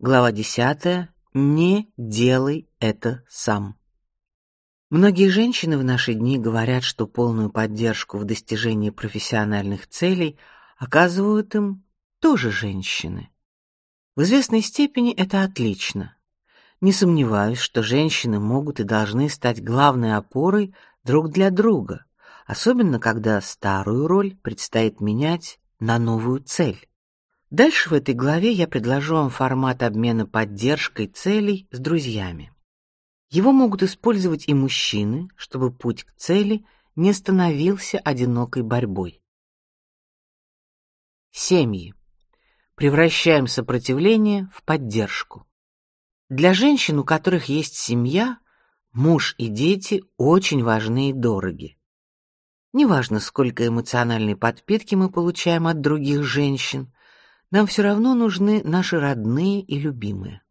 Глава 10. Не делай это сам. Многие женщины в наши дни говорят, что полную поддержку в достижении профессиональных целей оказывают им тоже женщины. В известной степени это отлично. Не сомневаюсь, что женщины могут и должны стать главной опорой друг для друга, особенно когда старую роль предстоит менять на новую цель. Дальше в этой главе я предложу вам формат обмена поддержкой целей с друзьями. Его могут использовать и мужчины, чтобы путь к цели не становился одинокой борьбой. Семьи. Превращаем сопротивление в поддержку. Для женщин, у которых есть семья, муж и дети очень важны и дороги. Неважно, сколько эмоциональной подпитки мы получаем от других женщин, нам все равно нужны наши родные и любимые.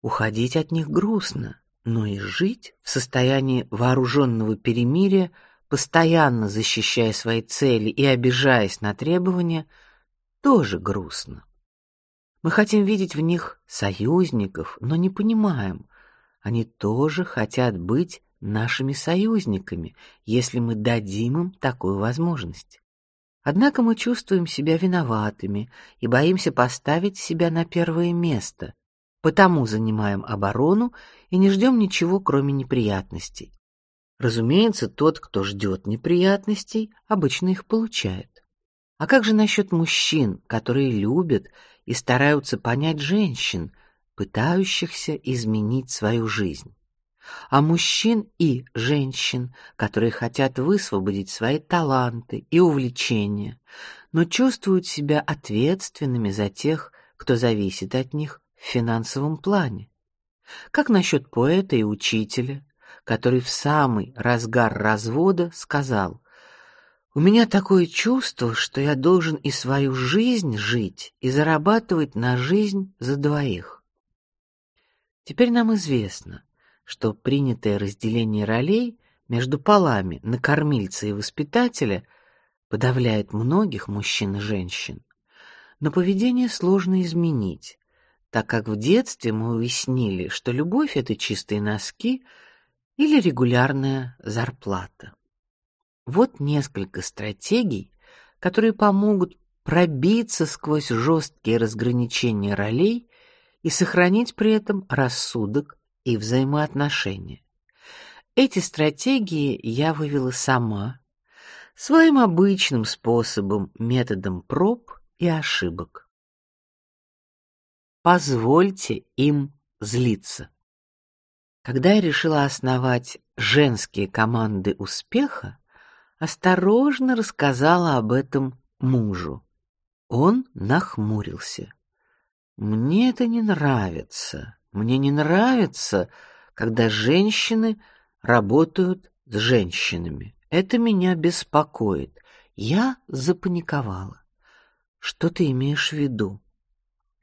Уходить от них грустно, но и жить в состоянии вооруженного перемирия, постоянно защищая свои цели и обижаясь на требования, тоже грустно. Мы хотим видеть в них союзников, но не понимаем, они тоже хотят быть нашими союзниками, если мы дадим им такую возможность. Однако мы чувствуем себя виноватыми и боимся поставить себя на первое место, потому занимаем оборону и не ждем ничего, кроме неприятностей. Разумеется, тот, кто ждет неприятностей, обычно их получает. А как же насчет мужчин, которые любят и стараются понять женщин, пытающихся изменить свою жизнь? А мужчин и женщин, которые хотят высвободить свои таланты и увлечения, но чувствуют себя ответственными за тех, кто зависит от них в финансовом плане. Как насчет поэта и учителя, который в самый разгар развода сказал: "У меня такое чувство, что я должен и свою жизнь жить, и зарабатывать на жизнь за двоих". Теперь нам известно, что принятое разделение ролей между полами на кормильца и воспитателя подавляет многих мужчин и женщин. Но поведение сложно изменить, так как в детстве мы уяснили, что любовь это чистые носки или регулярная зарплата. Вот несколько стратегий, которые помогут пробиться сквозь жесткие разграничения ролей и сохранить при этом рассудок и взаимоотношения. Эти стратегии я вывела сама, своим обычным способом, методом проб и ошибок. Позвольте им злиться. Когда я решила основать женские команды успеха, осторожно рассказала об этом мужу. Он нахмурился. Мне это не нравится. Мне не нравится, когда женщины работают с женщинами. Это меня беспокоит. Я запаниковала. Что ты имеешь в виду?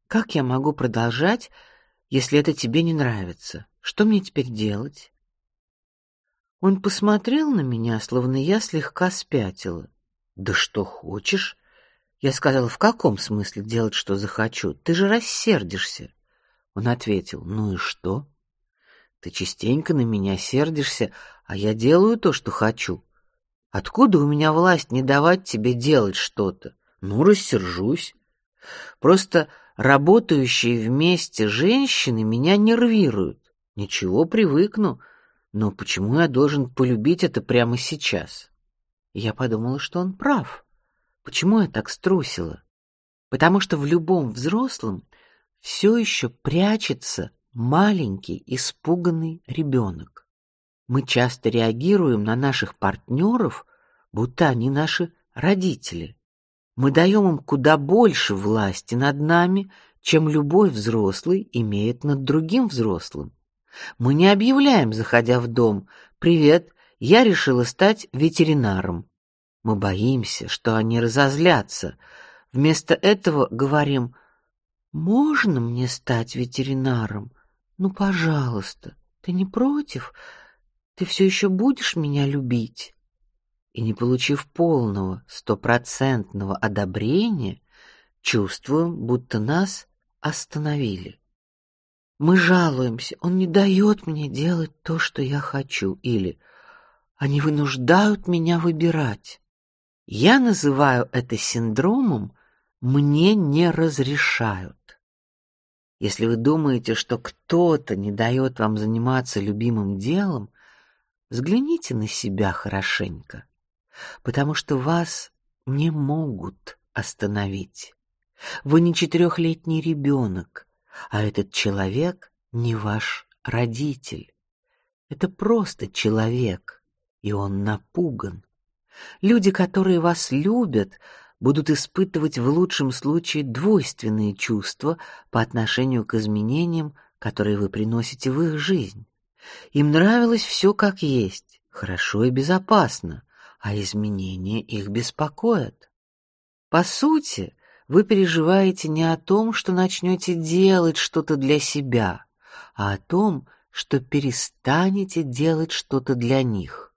Как я могу продолжать, если это тебе не нравится? Что мне теперь делать? Он посмотрел на меня, словно я слегка спятила. Да что хочешь? Я сказала: в каком смысле делать, что захочу? Ты же рассердишься. Он ответил: "Ну и что? Ты частенько на меня сердишься, а я делаю то, что хочу. Откуда у меня власть не давать тебе делать что-то? Ну, рассержусь. Просто работающие вместе женщины меня нервируют. Ничего, привыкну. Но почему я должен полюбить это прямо сейчас? Я подумала, что он прав. Почему я так струсила? Потому что в любом взрослом все еще прячется маленький испуганный ребенок. Мы часто реагируем на наших партнеров, будто они наши родители. Мы даем им куда больше власти над нами, чем любой взрослый имеет над другим взрослым. Мы не объявляем, заходя в дом: "Привет, я решила стать ветеринаром". Мы боимся, что они разозлятся. Вместо этого говорим: можно мне стать ветеринаром? Ну, пожалуйста, ты не против? Ты все еще будешь меня любить? И не получив полного, стопроцентного одобрения, чувствуем, будто нас остановили. Мы жалуемся, он не дает мне делать то, что я хочу, или они вынуждают меня выбирать. Я называю это синдромом «мне не разрешают». Если вы думаете, что кто-то не дает вам заниматься любимым делом, взгляните на себя хорошенько, потому что вас не могут остановить. Вы не четырехлетний ребенок, а этот человек не ваш родитель. Это просто человек, и он напуган. Люди, которые вас любят, будут испытывать в лучшем случае двойственные чувства по отношению к изменениям, которые вы приносите в их жизнь. Им нравилось все как есть, хорошо и безопасно, а изменения их беспокоят. По сути, вы переживаете не о том, что начнете делать что-то для себя, а о том, что перестанете делать что-то для них.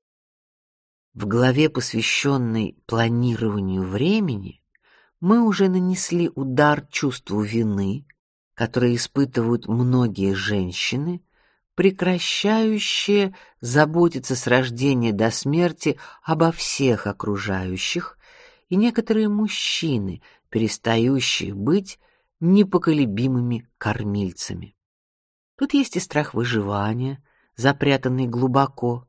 В главе, посвященной планированию времени, мы уже нанесли удар чувству вины, которое испытывают многие женщины, прекращающие заботиться с рождения до смерти обо всех окружающих, и некоторые мужчины, перестающие быть непоколебимыми кормильцами. Тут есть и страх выживания, запрятанный глубоко.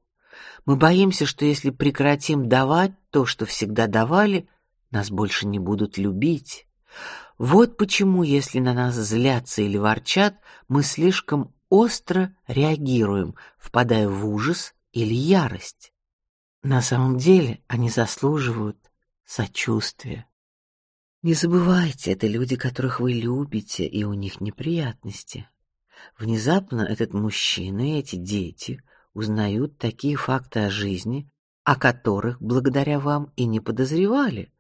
Мы боимся, что если прекратим давать то, что всегда давали, нас больше не будут любить. Вот почему, если на нас злятся или ворчат, мы слишком остро реагируем, впадая в ужас или ярость. На самом деле, они заслуживают сочувствия. Не забывайте, это люди, которых вы любите, и у них неприятности. Внезапно этот мужчина и эти дети узнают такие факты о жизни, о которых благодаря вам и не подозревали.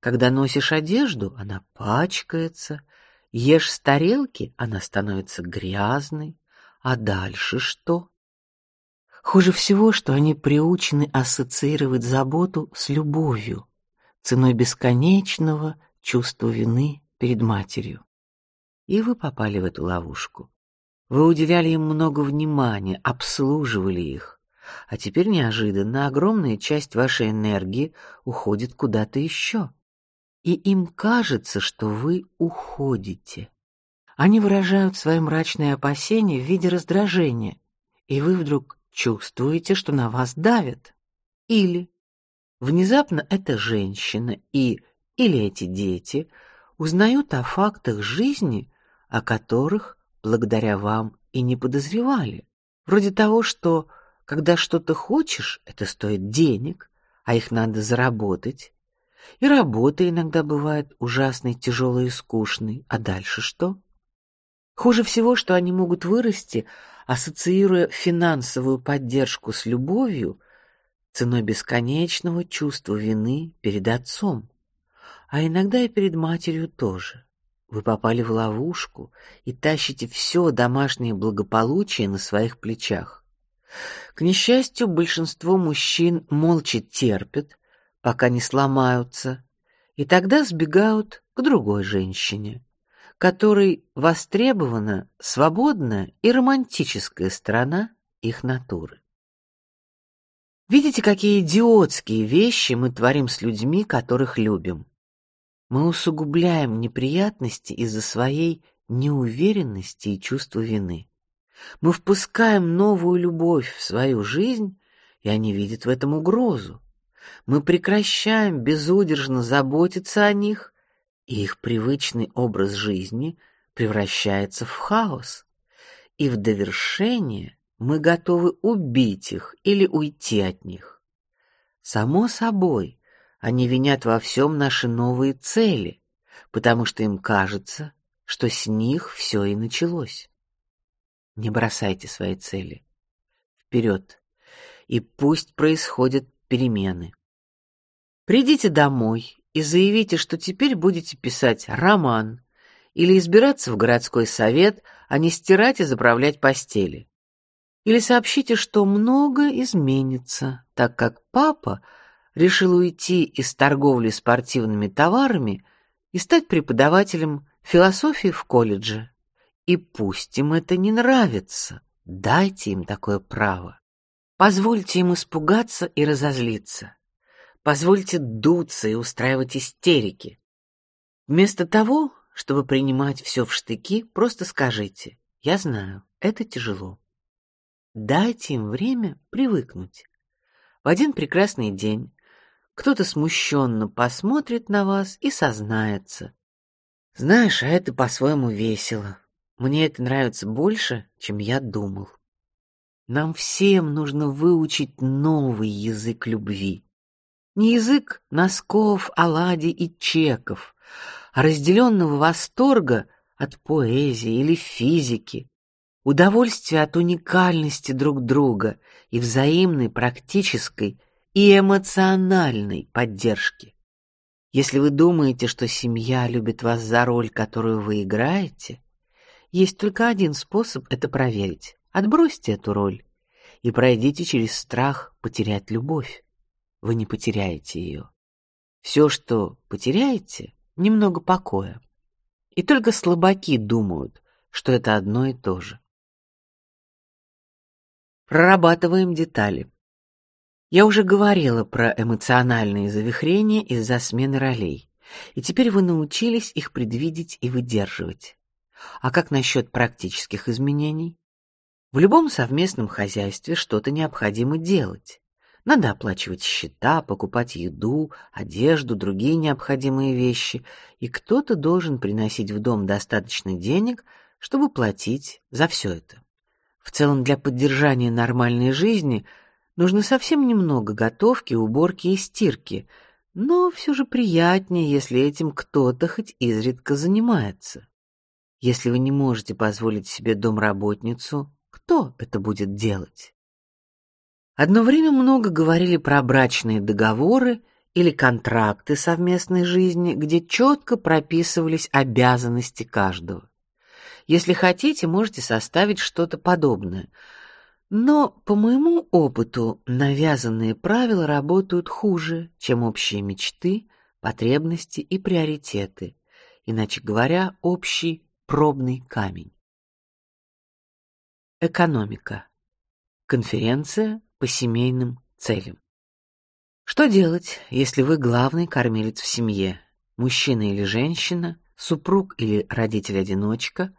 Когда носишь одежду, она пачкается, ешь с тарелки, она становится грязной, а дальше что? Хуже всего, что они приучены ассоциировать заботу с любовью, ценой бесконечного чувство вины перед матерью. И вы попали в эту ловушку. Вы уделяли им много внимания, обслуживали их, а теперь неожиданно огромная часть вашей энергии уходит куда-то еще, и им кажется, что вы уходите. Они выражают свои мрачные опасения в виде раздражения, и вы вдруг чувствуете, что на вас давят. Или внезапно эта женщина и или эти дети узнают о фактах жизни, о которых благодаря вам и не подозревали. Вроде того, что когда что-то хочешь, это стоит денег, а их надо заработать. И работа иногда бывает ужасной, тяжелой и скучной. А дальше что? Хуже всего, что они могут вырасти, ассоциируя финансовую поддержку с любовью ценой бесконечного чувства вины перед отцом а иногда и перед матерью тоже. Вы попали в ловушку и тащите все домашнее благополучие на своих плечах. К несчастью, большинство мужчин молча терпят, пока не сломаются, и тогда сбегают к другой женщине, которой востребована свободная и романтическая сторона их натуры. Видите, какие идиотские вещи мы творим с людьми, которых любим. Мы усугубляем неприятности из-за своей неуверенности и чувства вины. Мы впускаем новую любовь в свою жизнь, и они видят в этом угрозу. Мы прекращаем безудержно заботиться о них, и их привычный образ жизни превращается в хаос. И в довершение мы готовы убить их или уйти от них. Само собой, они винят во всем наши новые цели, потому что им кажется, что с них все и началось. Не бросайте свои цели. Вперед, и пусть происходят перемены. Придите домой и заявите, что теперь будете писать роман или избираться в городской совет, а не стирать и заправлять постели. Или сообщите, что многое изменится, так как папа решил уйти из торговли спортивными товарами и стать преподавателем философии в колледже. И пусть им это не нравится, дайте им такое право. Позвольте им испугаться и разозлиться. Позвольте дуться и устраивать истерики. Вместо того, чтобы принимать все в штыки, просто скажите: "Я знаю, это тяжело". Дайте им время привыкнуть. В один прекрасный день кто-то смущенно посмотрит на вас и сознается: "Знаешь, а это по-своему весело. Мне это нравится больше, чем я думал". Нам всем нужно выучить новый язык любви. Не язык носков, оладий и чеков, а разделенного восторга от поэзии или физики, удовольствия от уникальности друг друга и взаимной практической и эмоциональной поддержки. Если вы думаете, что семья любит вас за роль, которую вы играете, есть только один способ это проверить. Отбросьте эту роль и пройдите через страх потерять любовь. Вы не потеряете ее. Все, что потеряете, немного покоя. И только слабаки думают, что это одно и то же. Прорабатываем детали. Я уже говорила про эмоциональные завихрения из-за смены ролей, и теперь вы научились их предвидеть и выдерживать. А как насчет практических изменений? В любом совместном хозяйстве что-то необходимо делать. Надо оплачивать счета, покупать еду, одежду, другие необходимые вещи, и кто-то должен приносить в дом достаточно денег, чтобы платить за все это. В целом для поддержания нормальной жизни нужно совсем немного готовки, уборки и стирки, но все же приятнее, если этим кто-то хоть изредка занимается. Если вы не можете позволить себе домработницу, кто это будет делать? Одно время много говорили про брачные договоры или контракты совместной жизни, где четко прописывались обязанности каждого. Если хотите, можете составить что-то подобное. Но по моему опыту, навязанные правила работают хуже, чем общие мечты, потребности и приоритеты. Иначе говоря, общий пробный камень. Экономика. Конференция по семейным целям. Что делать, если вы главный кормилец в семье, мужчина или женщина, супруг или родитель-одиночка,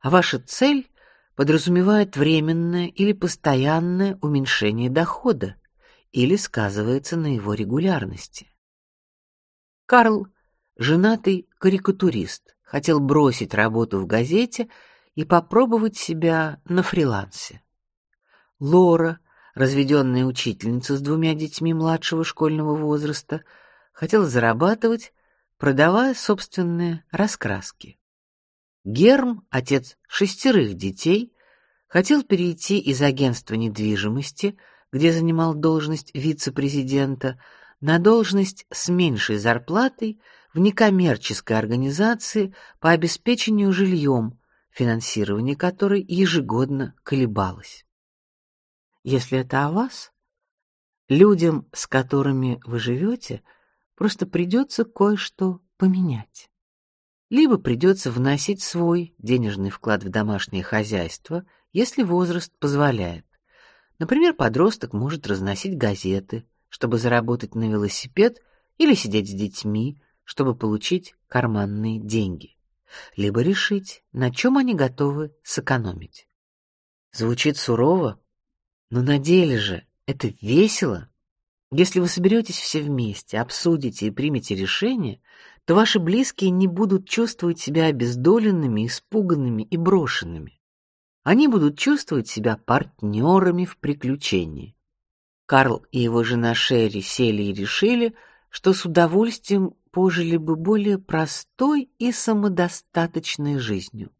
а ваша цель подразумевает временное или постоянное уменьшение дохода или сказывается на его регулярности? Карл, женатый карикатурист, хотел бросить работу в газете и попробовать себя на фрилансе. Лора, разведенная учительница с двумя детьми младшего школьного возраста, хотела зарабатывать, продавая собственные раскраски. Герм, отец шестерых детей, хотел перейти из агентства недвижимости, где занимал должность вице-президента, на должность с меньшей зарплатой в некоммерческой организации по обеспечению жильем, финансирование которой ежегодно колебалось. Если это о вас, людям, с которыми вы живете, просто придется кое-что поменять. Либо придется вносить свой денежный вклад в домашнее хозяйство, если возраст позволяет. Например, подросток может разносить газеты, чтобы заработать на велосипед, или сидеть с детьми, чтобы получить карманные деньги либо решить, на чем они готовы сэкономить. Звучит сурово, но на деле же это весело. Если вы соберетесь все вместе, обсудите и примете решение, то ваши близкие не будут чувствовать себя обездоленными, испуганными и брошенными. Они будут чувствовать себя партнерами в приключении. Карл и его жена Шерри сели и решили, что с удовольствием пожили бы более простой и самодостаточной жизнью.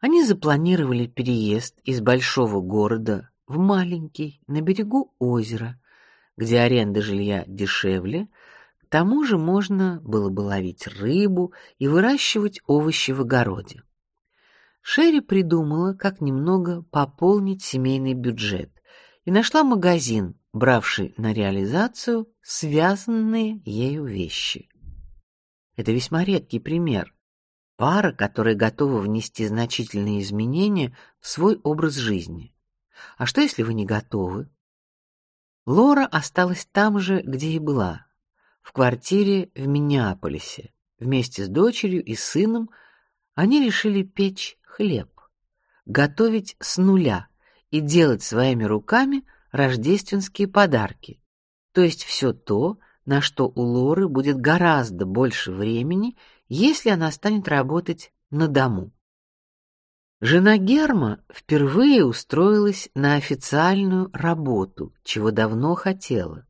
Они запланировали переезд из большого города в маленький на берегу озера, где аренда жилья дешевле, к тому же можно было бы ловить рыбу и выращивать овощи в огороде. Шерри придумала, как немного пополнить семейный бюджет, и нашла магазин, бравший на реализацию связанные ею вещи. Это весьма редкий пример. Пара, которая готова внести значительные изменения в свой образ жизни. А что если вы не готовы? Лора осталась там же, где и была, в квартире в Миннеаполисе. Вместе с дочерью и сыном они решили печь хлеб, готовить с нуля и делать своими руками рождественские подарки. То есть все то, на что у Лоры будет гораздо больше времени, если она станет работать на дому. Жена Герма впервые устроилась на официальную работу, чего давно хотела,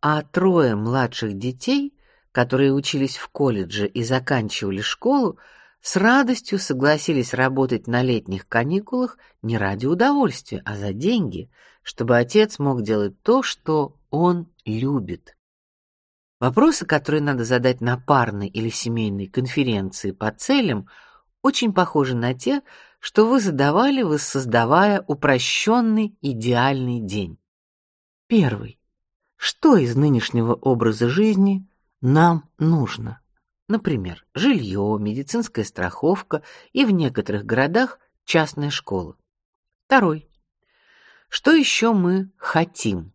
а трое младших детей, которые учились в колледже и заканчивали школу, с радостью согласились работать на летних каникулах не ради удовольствия, а за деньги, чтобы отец мог делать то, что он любит. Вопросы, которые надо задать на парной или семейной конференции по целям, очень похожи на те, что вы задавали, воссоздавая упрощенный идеальный день. Первый. Что из нынешнего образа жизни нам нужно? Например, жилье, медицинская страховка и в некоторых городах частная школа. Второй. Что еще мы хотим?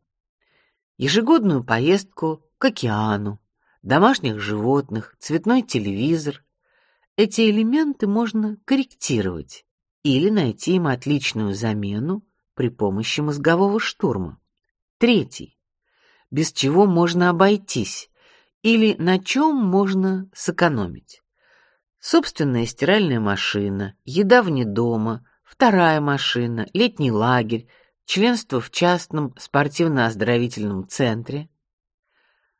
Ежегодную поездку к океану, домашних животных, цветной телевизор. Эти элементы можно корректировать или найти им отличную замену при помощи мозгового штурма. Третий. Без чего можно обойтись или на чем можно сэкономить. Собственная стиральная машина, еда вне дома, вторая машина, летний лагерь, членство в частном спортивно-оздоровительном центре.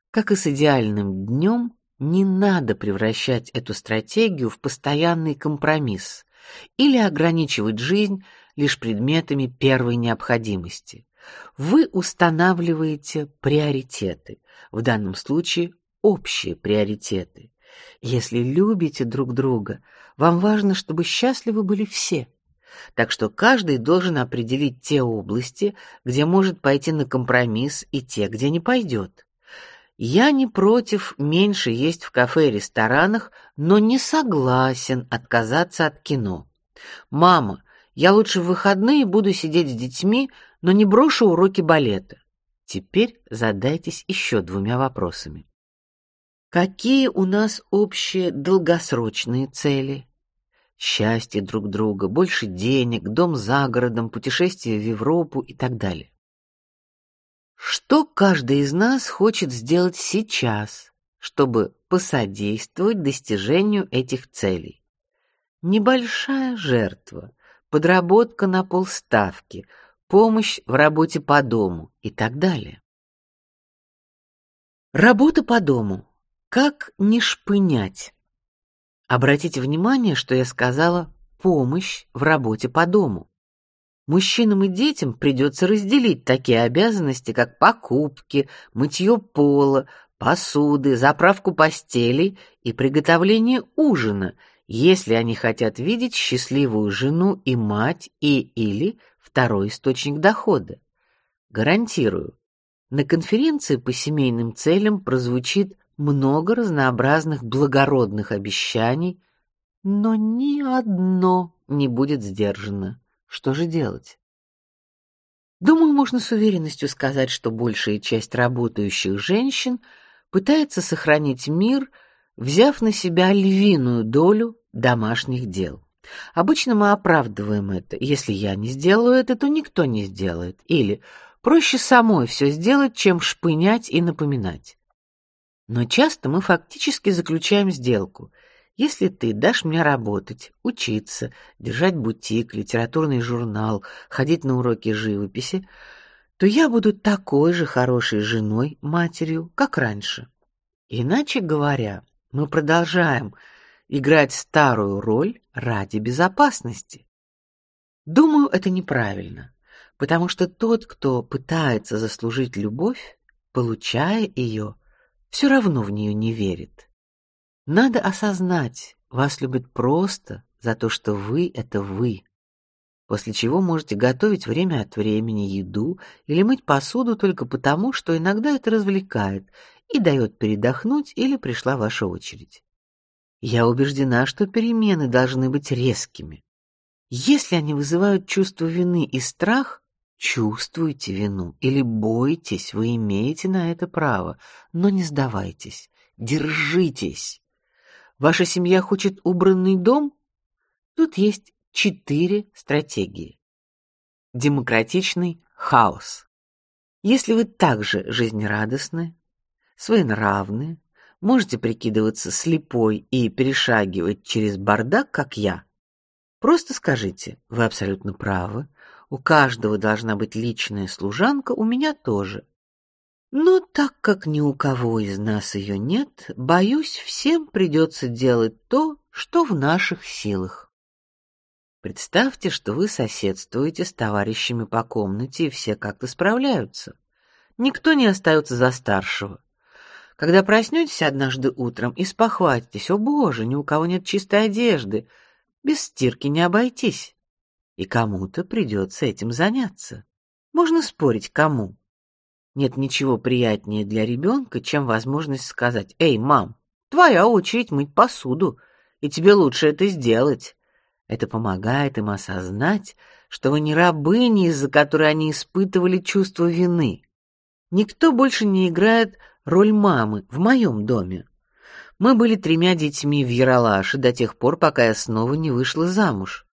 Как и с идеальным днем, не надо превращать эту стратегию в постоянный компромисс или ограничивать жизнь лишь предметами первой необходимости. Вы устанавливаете приоритеты, в данном случае общие приоритеты. Если любите друг друга, вам важно, чтобы счастливы были все. Так что каждый должен определить те области, где может пойти на компромисс, и те, где не пойдет. Я не против меньше есть в кафе и ресторанах, но не согласен отказаться от кино. Мама, я лучше в выходные буду сидеть с детьми, но не брошу уроки балета. Теперь задайтесь еще двумя вопросами. Какие у нас общие долгосрочные цели? Счастье друг друга, больше денег, дом за городом, путешествие в Европу и так далее. Что каждый из нас хочет сделать сейчас, чтобы посодействовать достижению этих целей? Небольшая жертва, подработка на полставки, помощь в работе по дому и так далее. Работа по дому. Как не шпынять? Обратите внимание, что я сказала помощь в работе по дому. Мужчинам и детям придется разделить такие обязанности, как покупки, мытье пола, посуды, заправку постелей и приготовление ужина, если они хотят видеть счастливую жену и мать и или второй источник дохода. Гарантирую, на конференции по семейным целям прозвучит много разнообразных благородных обещаний, но ни одно не будет сдержано. Что же делать? Думаю, можно с уверенностью сказать, что большая часть работающих женщин пытается сохранить мир, взяв на себя львиную долю домашних дел. Обычно мы оправдываем это. Если я не сделаю это, то никто не сделает. Или проще самой все сделать, чем шпынять и напоминать. Но часто мы фактически заключаем сделку — если ты дашь мне работать, учиться, держать бутик, литературный журнал, ходить на уроки живописи, то я буду такой же хорошей женой, матерью, как раньше. Иначе говоря, мы продолжаем играть старую роль ради безопасности. Думаю, это неправильно, потому что тот, кто пытается заслужить любовь, получая ее, все равно в нее не верит. Надо осознать, вас любят просто за то, что вы это вы. После чего можете готовить время от времени еду или мыть посуду только потому, что иногда это развлекает и дает передохнуть или пришла ваша очередь. Я убеждена, что перемены должны быть резкими. Если они вызывают чувство вины и страх, чувствуйте вину или бойтесь, вы имеете на это право, но не сдавайтесь, держитесь. Ваша семья хочет убранный дом? Тут есть четыре стратегии. Демократичный хаос. Если вы также жизнерадостны, своенравны, можете прикидываться слепой и перешагивать через бардак, как я, просто скажите: вы абсолютно правы. У каждого должна быть личная служанка, у меня тоже. Но так как ни у кого из нас ее нет, боюсь, всем придется делать то, что в наших силах. Представьте, что вы соседствуете с товарищами по комнате, и все как-то справляются. Никто не остается за старшего. Когда проснетесь однажды утром и спохватитесь, о боже, ни у кого нет чистой одежды, без стирки не обойтись, и кому-то придется этим заняться. Можно спорить, кому. Нет ничего приятнее для ребенка, чем возможность сказать: "Эй, мам, твоя очередь мыть посуду, и тебе лучше это сделать". Это помогает им осознать, что вы не рабыня, из-за которой они испытывали чувство вины. Никто больше не играет роль мамы в моем доме. Мы были тремя детьми в Яралаше до тех пор, пока я снова не вышла замуж.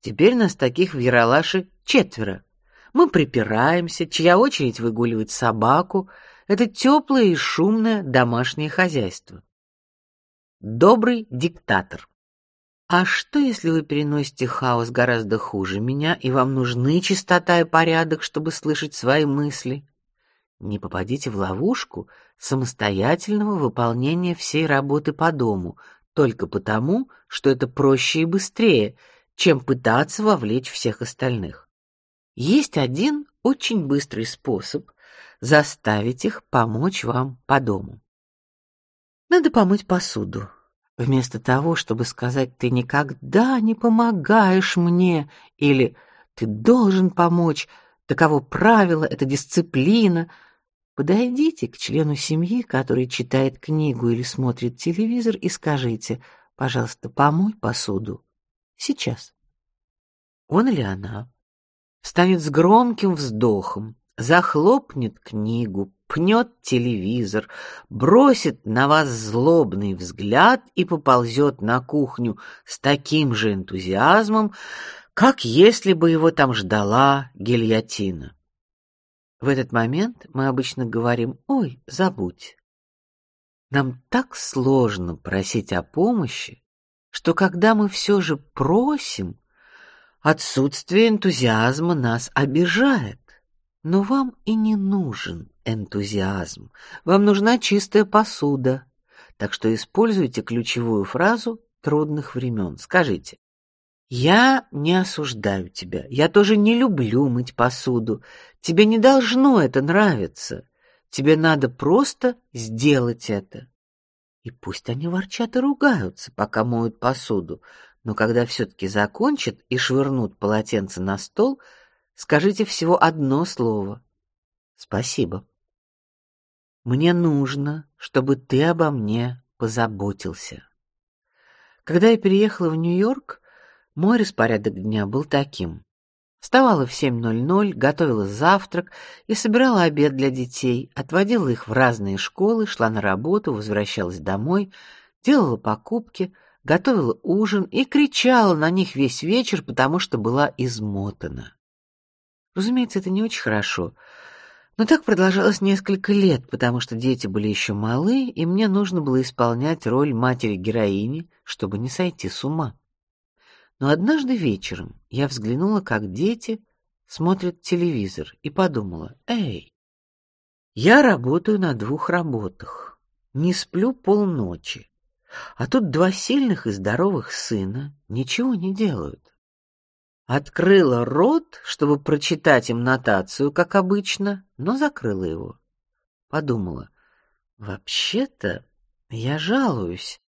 Теперь нас таких в Яралаше четверо. Мы припираемся, чья очередь выгуливать собаку. Это теплое и шумное домашнее хозяйство. Добрый диктатор. А что, если вы переносите хаос гораздо хуже меня, и вам нужны чистота и порядок, чтобы слышать свои мысли? Не попадите в ловушку самостоятельного выполнения всей работы по дому только потому, что это проще и быстрее, чем пытаться вовлечь всех остальных. Есть один очень быстрый способ заставить их помочь вам по дому. Надо помыть посуду. Вместо того, чтобы сказать «ты никогда не помогаешь мне» или «ты должен помочь», таково правило, это дисциплина, подойдите к члену семьи, который читает книгу или смотрит телевизор, и скажите «пожалуйста, помой посуду сейчас». Он или она станет с громким вздохом, захлопнет книгу, пнет телевизор, бросит на вас злобный взгляд и поползет на кухню с таким же энтузиазмом, как если бы его там ждала гильотина. В этот момент мы обычно говорим: "Ой, забудь". Нам так сложно просить о помощи, что когда мы все же просим, Отсутствие энтузиазма нас обижает. Но вам и не нужен энтузиазм. Вам нужна чистая посуда. Так что используйте ключевую фразу трудных времен. Скажите: я не осуждаю тебя. Я тоже не люблю мыть посуду. Тебе не должно это нравиться. Тебе надо просто сделать это. И пусть они ворчат и ругаются, пока моют посуду, но когда все-таки закончат и швырнут полотенце на стол, скажите всего одно слово: спасибо. Мне нужно, чтобы ты обо мне позаботился. Когда я переехала в Нью-Йорк, мой распорядок дня был таким: вставала в 7:00, готовила завтрак и собирала обед для детей, отводила их в разные школы, шла на работу, возвращалась домой, делала покупки готовила ужин и кричала на них весь вечер, потому что была измотана. Разумеется, это не очень хорошо, но так продолжалось несколько лет, потому что дети были еще малы, и мне нужно было исполнять роль матери-героини, чтобы не сойти с ума. Но однажды вечером я взглянула, как дети смотрят телевизор, и подумала: "Эй, я работаю на двух работах, не сплю полночи, а тут два сильных и здоровых сына ничего не делают. Открыла рот, чтобы прочитать им нотацию, как обычно, но закрыла его. Подумала: вообще-то я жалуюсь,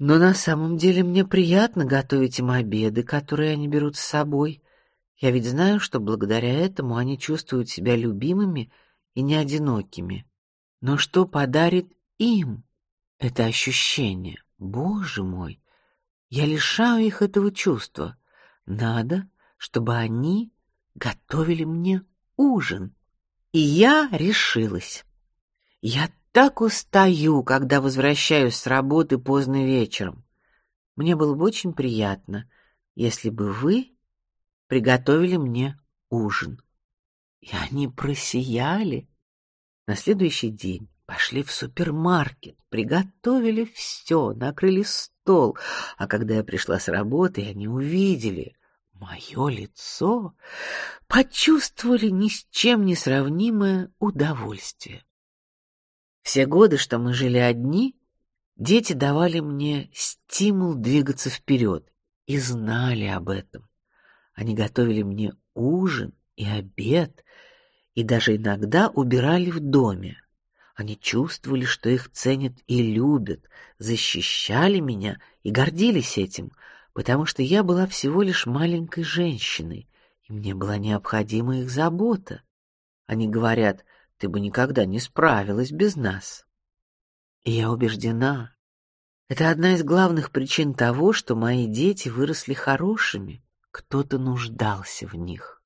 но на самом деле мне приятно готовить им обеды, которые они берут с собой. Я ведь знаю, что благодаря этому они чувствуют себя любимыми и не одинокими. Но что подарит им это ощущение Боже мой, я лишаю их этого чувства. Надо, чтобы они готовили мне ужин. И я решилась. Я так устаю, когда возвращаюсь с работы поздно вечером. Мне было бы очень приятно, если бы вы приготовили мне ужин. И они просияли. На следующий день пошли в супермаркет, приготовили все, накрыли стол. А когда я пришла с работы, они увидели мое лицо, почувствовали ни с чем не сравнимое удовольствие. Все годы, что мы жили одни, дети давали мне стимул двигаться вперед и знали об этом. Они готовили мне ужин и обед, и даже иногда убирали в доме. Они чувствовали, что их ценят и любят, защищали меня и гордились этим, потому что я была всего лишь маленькой женщиной, и мне была необходима их забота. Они говорят: "Ты бы никогда не справилась без нас". И я убеждена, это одна из главных причин того, что мои дети выросли хорошими. Кто-то нуждался в них.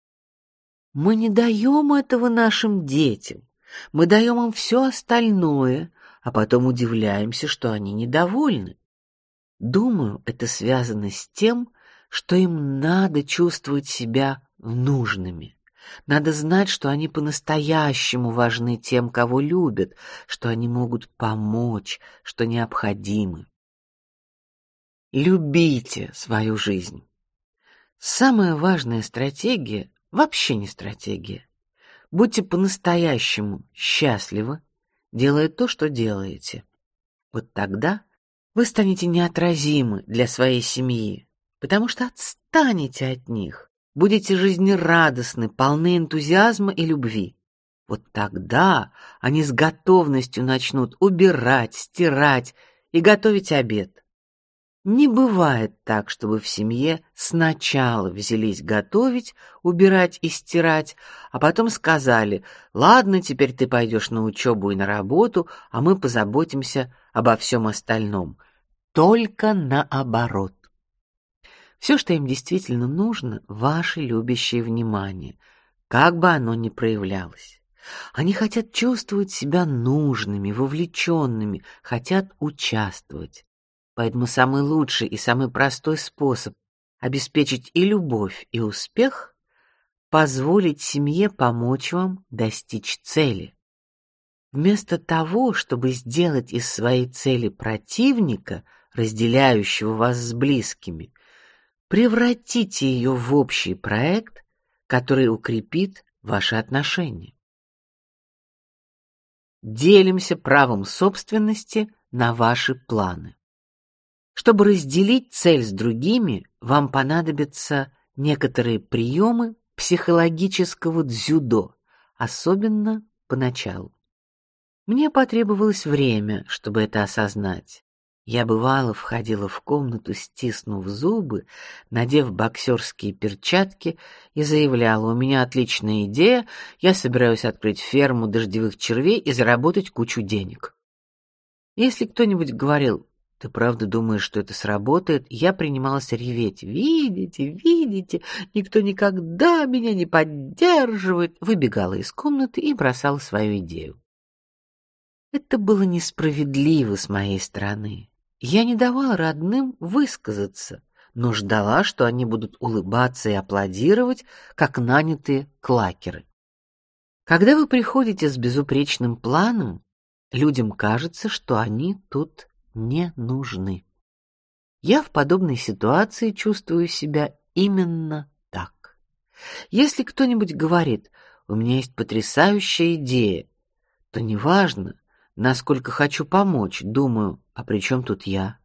Мы не даем этого нашим детям. Мы даем им все остальное, а потом удивляемся, что они недовольны. Думаю, это связано с тем, что им надо чувствовать себя нужными. Надо знать, что они по-настоящему важны тем, кого любят, что они могут помочь, что необходимы. Любите свою жизнь. Самая важная стратегия вообще не стратегия. Будьте по-настоящему счастливы, делая то, что делаете. Вот тогда вы станете неотразимы для своей семьи, потому что отстанете от них, будете жизнерадостны, полны энтузиазма и любви. Вот тогда они с готовностью начнут убирать, стирать и готовить обед. Не бывает так, чтобы в семье сначала взялись готовить, убирать и стирать, а потом сказали: "Ладно, теперь ты пойдешь на учебу и на работу, а мы позаботимся обо всем остальном". Только наоборот. Все, что им действительно нужно, ваше любящее внимание, как бы оно ни проявлялось. Они хотят чувствовать себя нужными, вовлеченными, хотят участвовать. Поэтому самый лучший и самый простой способ обеспечить и любовь, и успех позволить семье помочь вам достичь цели. Вместо того, чтобы сделать из своей цели противника, разделяющего вас с близкими, превратите ее в общий проект, который укрепит ваши отношения. Делимся правом собственности на ваши планы. Чтобы разделить цель с другими, вам понадобятся некоторые приемы психологического дзюдо, особенно поначалу. Мне потребовалось время, чтобы это осознать. Я бывало входила в комнату, стиснув зубы, надев боксерские перчатки и заявляла: "У меня отличная идея, я собираюсь открыть ферму дождевых червей и заработать кучу денег". Если кто-нибудь говорил: ты правда думаешь, что это сработает? Я принималась реветь. Видите, видите, никто никогда меня не поддерживает. Выбегала из комнаты и бросала свою идею. Это было несправедливо с моей стороны. Я не давала родным высказаться, но ждала, что они будут улыбаться и аплодировать, как нанятые клакеры. Когда вы приходите с безупречным планом, людям кажется, что они тут не нужны. Я в подобной ситуации чувствую себя именно так. Если кто-нибудь говорит: "У меня есть потрясающая идея", то неважно, насколько хочу помочь, думаю: "А при чем тут я?"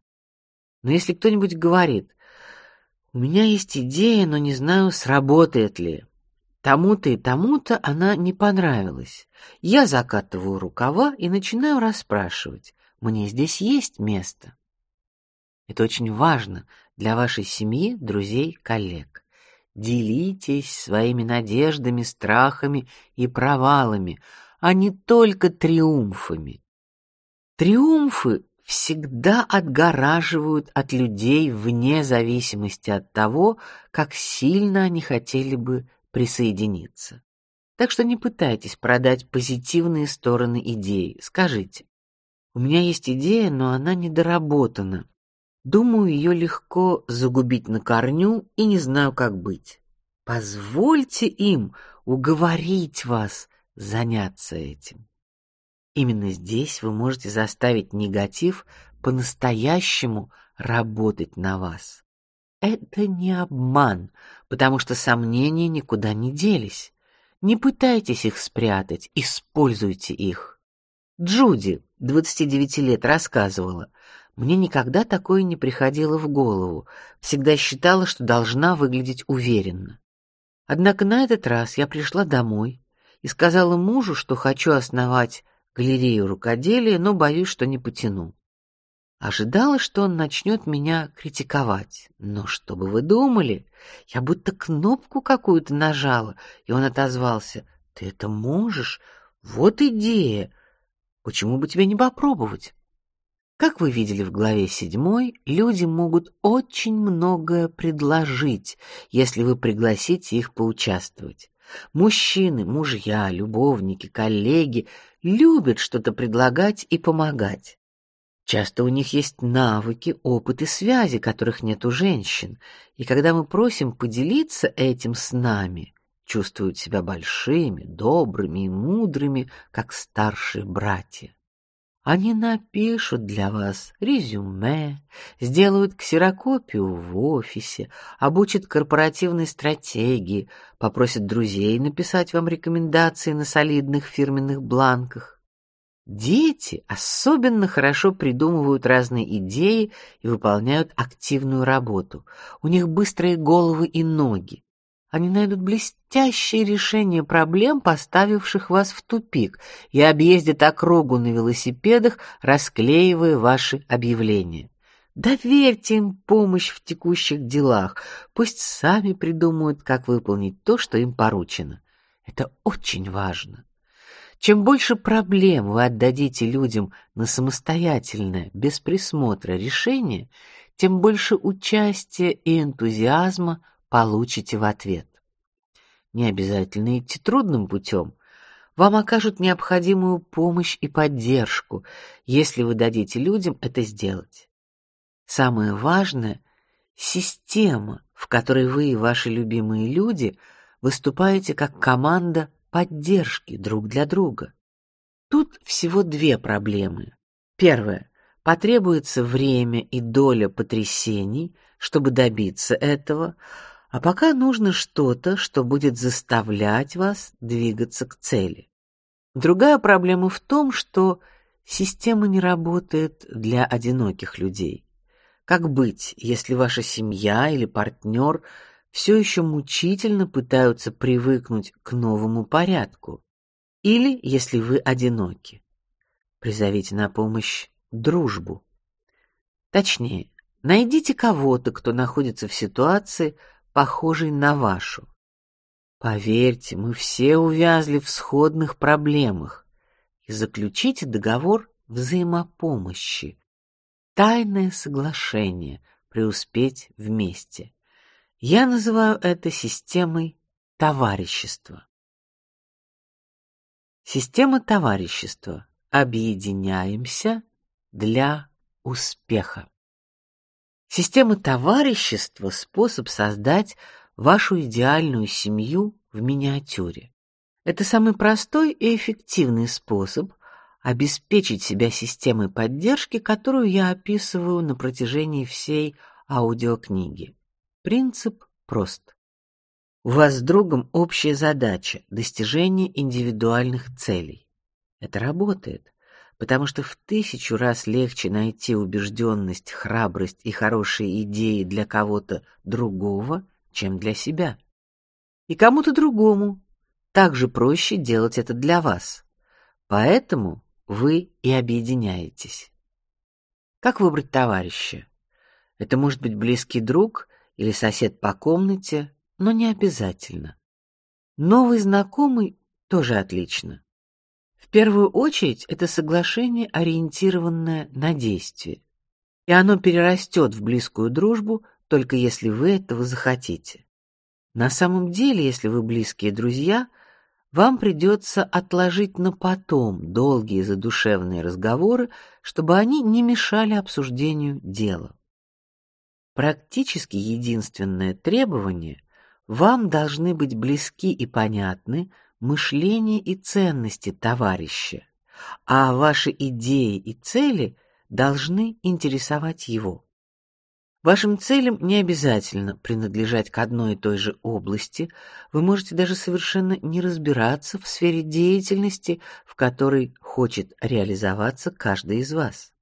Но если кто-нибудь говорит: "У меня есть идея, но не знаю, сработает ли", Тому-то и тому-то она не понравилась. Я закатываю рукава и начинаю расспрашивать. Мне здесь есть место. Это очень важно для вашей семьи, друзей, коллег. Делитесь своими надеждами, страхами и провалами, а не только триумфами. Триумфы всегда отгораживают от людей вне зависимости от того, как сильно они хотели бы присоединиться. Так что не пытайтесь продать позитивные стороны идеи. Скажите: "У меня есть идея, но она недоработана. Думаю, ее легко загубить на корню и не знаю, как быть". Позвольте им уговорить вас заняться этим. Именно здесь вы можете заставить негатив по-настоящему работать на вас. Это не обман, потому что сомнения никуда не делись. Не пытайтесь их спрятать, используйте их. Джуди, 29 лет, рассказывала: "Мне никогда такое не приходило в голову. Всегда считала, что должна выглядеть уверенно. Однако на этот раз я пришла домой и сказала мужу, что хочу основать галерею рукоделия, но боюсь, что не потяну. Ожидала, что он начнет меня критиковать. Но что бы вы думали? Я будто кнопку какую-то нажала, и он отозвался: "Ты это можешь? Вот идея. Почему бы тебе не попробовать?" Как вы видели в главе седьмой, люди могут очень многое предложить, если вы пригласите их поучаствовать. Мужчины, мужья, любовники, коллеги любят что-то предлагать и помогать. Часто у них есть навыки, опыт и связи, которых нет у женщин, и когда мы просим поделиться этим с нами, чувствуют себя большими, добрыми и мудрыми, как старшие братья. Они напишут для вас резюме, сделают ксерокопию в офисе, обучат корпоративной стратегии, попросят друзей написать вам рекомендации на солидных фирменных бланках. Дети особенно хорошо придумывают разные идеи и выполняют активную работу. У них быстрые головы и ноги они найдут блестящее решение проблем, поставивших вас в тупик, и объездят округу на велосипедах, расклеивая ваши объявления. Доверьте им помощь в текущих делах, пусть сами придумают, как выполнить то, что им поручено. Это очень важно. Чем больше проблем вы отдадите людям на самостоятельное, без присмотра решение, тем больше участия и энтузиазма получите в ответ. Не обязательно идти трудным путем. Вам окажут необходимую помощь и поддержку, если вы дадите людям это сделать. Самое важное система, в которой вы и ваши любимые люди выступаете как команда поддержки друг для друга. Тут всего две проблемы. Первая потребуется время и доля потрясений, чтобы добиться этого, а пока нужно что-то, что будет заставлять вас двигаться к цели. Другая проблема в том, что система не работает для одиноких людей. Как быть, если ваша семья или партнер все еще мучительно пытаются привыкнуть к новому порядку? Или если вы одиноки? Призовите на помощь дружбу. Точнее, найдите кого-то, кто находится в ситуации, похожей на вашу. Поверьте, мы все увязли в сходных проблемах. И заключите договор взаимопомощи. Тайное соглашение преуспеть вместе. Я называю это системой товарищества. Система товарищества. Объединяемся для успеха. Система товарищества способ создать вашу идеальную семью в миниатюре. Это самый простой и эффективный способ обеспечить себя системой поддержки, которую я описываю на протяжении всей аудиокниги. Принцип прост. У вас с другом общая задача достижение индивидуальных целей. Это работает потому что в тысячу раз легче найти убежденность, храбрость и хорошие идеи для кого-то другого, чем для себя. И кому-то другому также проще делать это для вас. Поэтому вы и объединяетесь. Как выбрать товарища? Это может быть близкий друг или сосед по комнате, но не обязательно. Новый знакомый тоже отлично первую очередь это соглашение, ориентированное на действие. И оно перерастет в близкую дружбу только если вы этого захотите. На самом деле, если вы близкие друзья, вам придется отложить на потом долгие задушевные разговоры, чтобы они не мешали обсуждению дела. Практически единственное требование вам должны быть близки и понятны мышление и ценности товарища, а ваши идеи и цели должны интересовать его. Вашим целям не обязательно принадлежать к одной и той же области, вы можете даже совершенно не разбираться в сфере деятельности, в которой хочет реализоваться каждый из вас.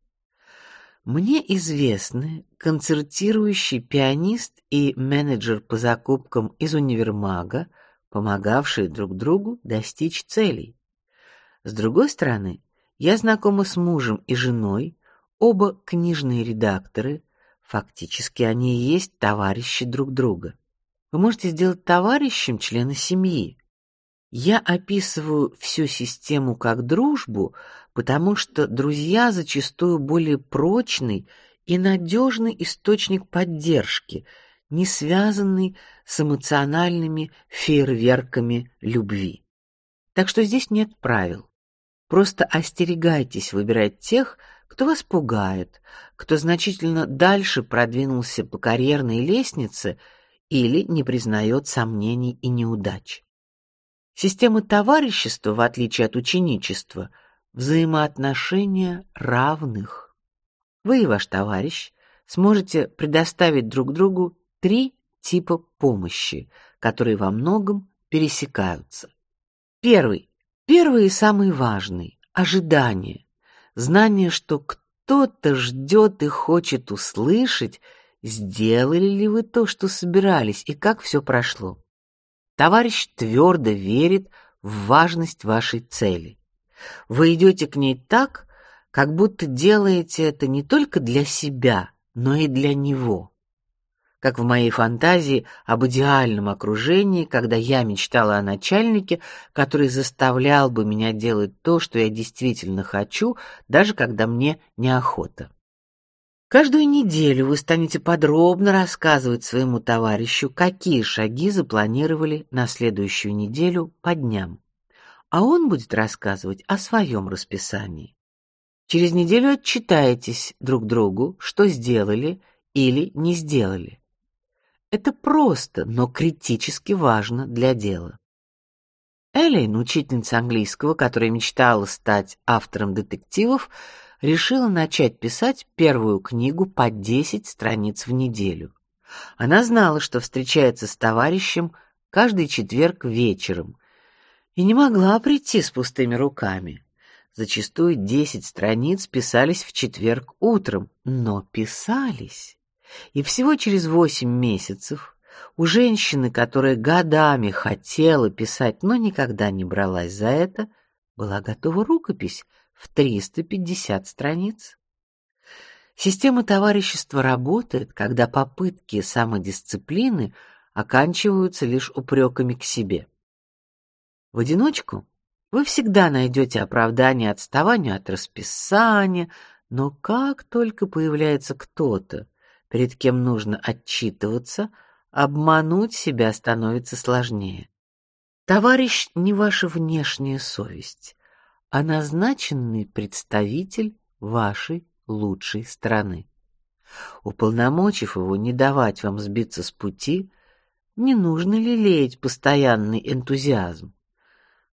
Мне известны концертирующий пианист и менеджер по закупкам из универмага, помогавшие друг другу достичь целей. С другой стороны, я знакома с мужем и женой, оба книжные редакторы, Фактически они и есть товарищи друг друга. Вы можете сделать товарищем члена семьи. Я описываю всю систему как дружбу, потому что друзья зачастую более прочный и надежный источник поддержки, не связанный с эмоциональными фейерверками любви. Так что здесь нет правил. Просто остерегайтесь выбирать тех, кто вас пугает, кто значительно дальше продвинулся по карьерной лестнице или не признает сомнений и неудач. Система товарищества, в отличие от ученичества, взаимоотношения равных. Вы и ваш товарищ сможете предоставить друг другу три типа помощи, которые во многом пересекаются. Первый, первый и самый важный ожидание знание, что кто-то ждет и хочет услышать, сделали ли вы то, что собирались, и как все прошло. Товарищ твердо верит в важность вашей цели. Вы идете к ней так, как будто делаете это не только для себя, но и для него как в моей фантазии об идеальном окружении, когда я мечтала о начальнике, который заставлял бы меня делать то, что я действительно хочу, даже когда мне неохота. Каждую неделю вы станете подробно рассказывать своему товарищу, какие шаги запланировали на следующую неделю по дням, а он будет рассказывать о своем расписании. Через неделю отчитаетесь друг другу, что сделали или не сделали. Это просто, но критически важно для дела. Элейн, учительница английского, которая мечтала стать автором детективов, решила начать писать первую книгу по 10 страниц в неделю. Она знала, что встречается с товарищем каждый четверг вечером и не могла прийти с пустыми руками. Зачастую 10 страниц писались в четверг утром, но писались. И всего через восемь месяцев у женщины, которая годами хотела писать, но никогда не бралась за это, была готова рукопись в 350 страниц. Система товарищества работает, когда попытки самодисциплины оканчиваются лишь упреками к себе. В одиночку вы всегда найдете оправдание отставанию от расписания, но как только появляется кто-то, перед кем нужно отчитываться, обмануть себя становится сложнее. Товарищ не ваша внешняя совесть, а назначенный представитель вашей лучшей стороны. Уполномочив его не давать вам сбиться с пути, не нужно лелеять постоянный энтузиазм.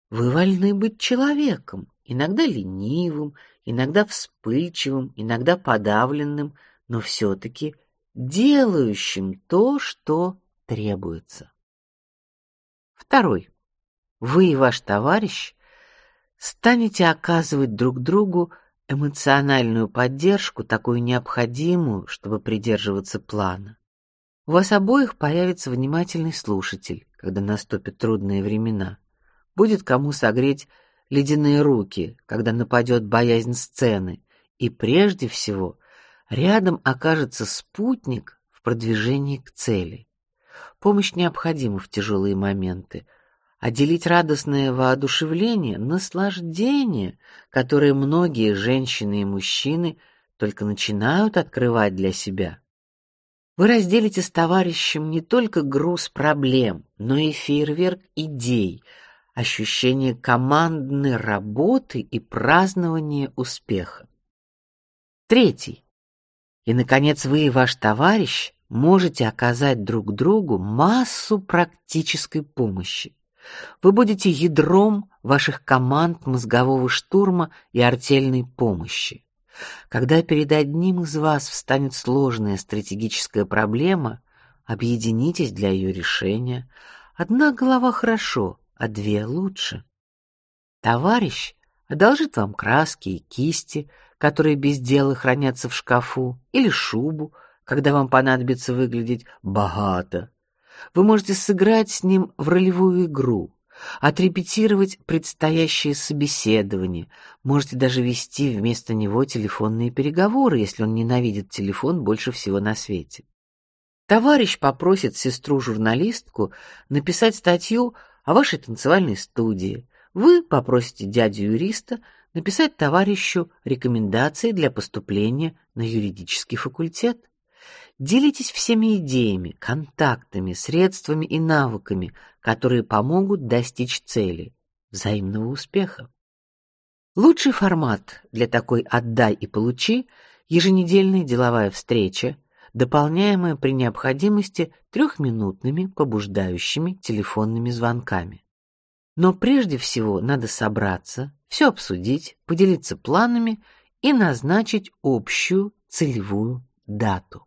Вы вольны быть человеком, иногда ленивым, иногда вспыльчивым, иногда подавленным, но все-таки делающим то, что требуется. Второй. Вы и ваш товарищ станете оказывать друг другу эмоциональную поддержку, такую необходимую, чтобы придерживаться плана. У вас обоих появится внимательный слушатель, когда наступят трудные времена. Будет кому согреть ледяные руки, когда нападет боязнь сцены, и прежде всего рядом окажется спутник в продвижении к цели. Помощь необходима в тяжелые моменты, а делить радостное воодушевление, наслаждение, которое многие женщины и мужчины только начинают открывать для себя. Вы разделите с товарищем не только груз проблем, но и фейерверк идей, ощущение командной работы и празднование успеха. Третий. И наконец вы и ваш товарищ можете оказать друг другу массу практической помощи. Вы будете ядром ваших команд мозгового штурма и артельной помощи. Когда перед одним из вас встанет сложная стратегическая проблема, объединитесь для ее решения. Одна голова хорошо, а две лучше. Товарищ одолжит вам краски и кисти, которые без дела хранятся в шкафу, или шубу, когда вам понадобится выглядеть богато. Вы можете сыграть с ним в ролевую игру, отрепетировать предстоящее собеседование, можете даже вести вместо него телефонные переговоры, если он ненавидит телефон больше всего на свете. Товарищ попросит сестру-журналистку написать статью о вашей танцевальной студии. Вы попросите дядю-юриста написать товарищу рекомендации для поступления на юридический факультет. Делитесь всеми идеями, контактами, средствами и навыками, которые помогут достичь цели взаимного успеха. Лучший формат для такой отдай и получи еженедельная деловая встреча, дополняемая при необходимости трехминутными побуждающими телефонными звонками. Но прежде всего надо собраться, все обсудить, поделиться планами и назначить общую целевую дату.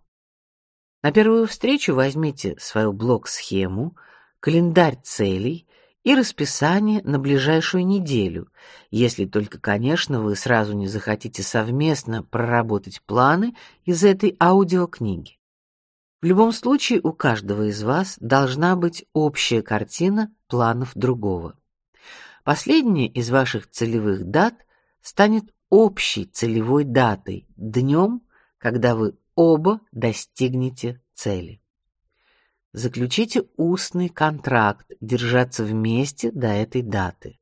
На первую встречу возьмите свою блок-схему, календарь целей и расписание на ближайшую неделю, если только, конечно, вы сразу не захотите совместно проработать планы из этой аудиокниги. В любом случае у каждого из вас должна быть общая картина планов другого. Последняя из ваших целевых дат станет общей целевой датой, днем, когда вы оба достигнете цели. Заключите устный контракт держаться вместе до этой даты.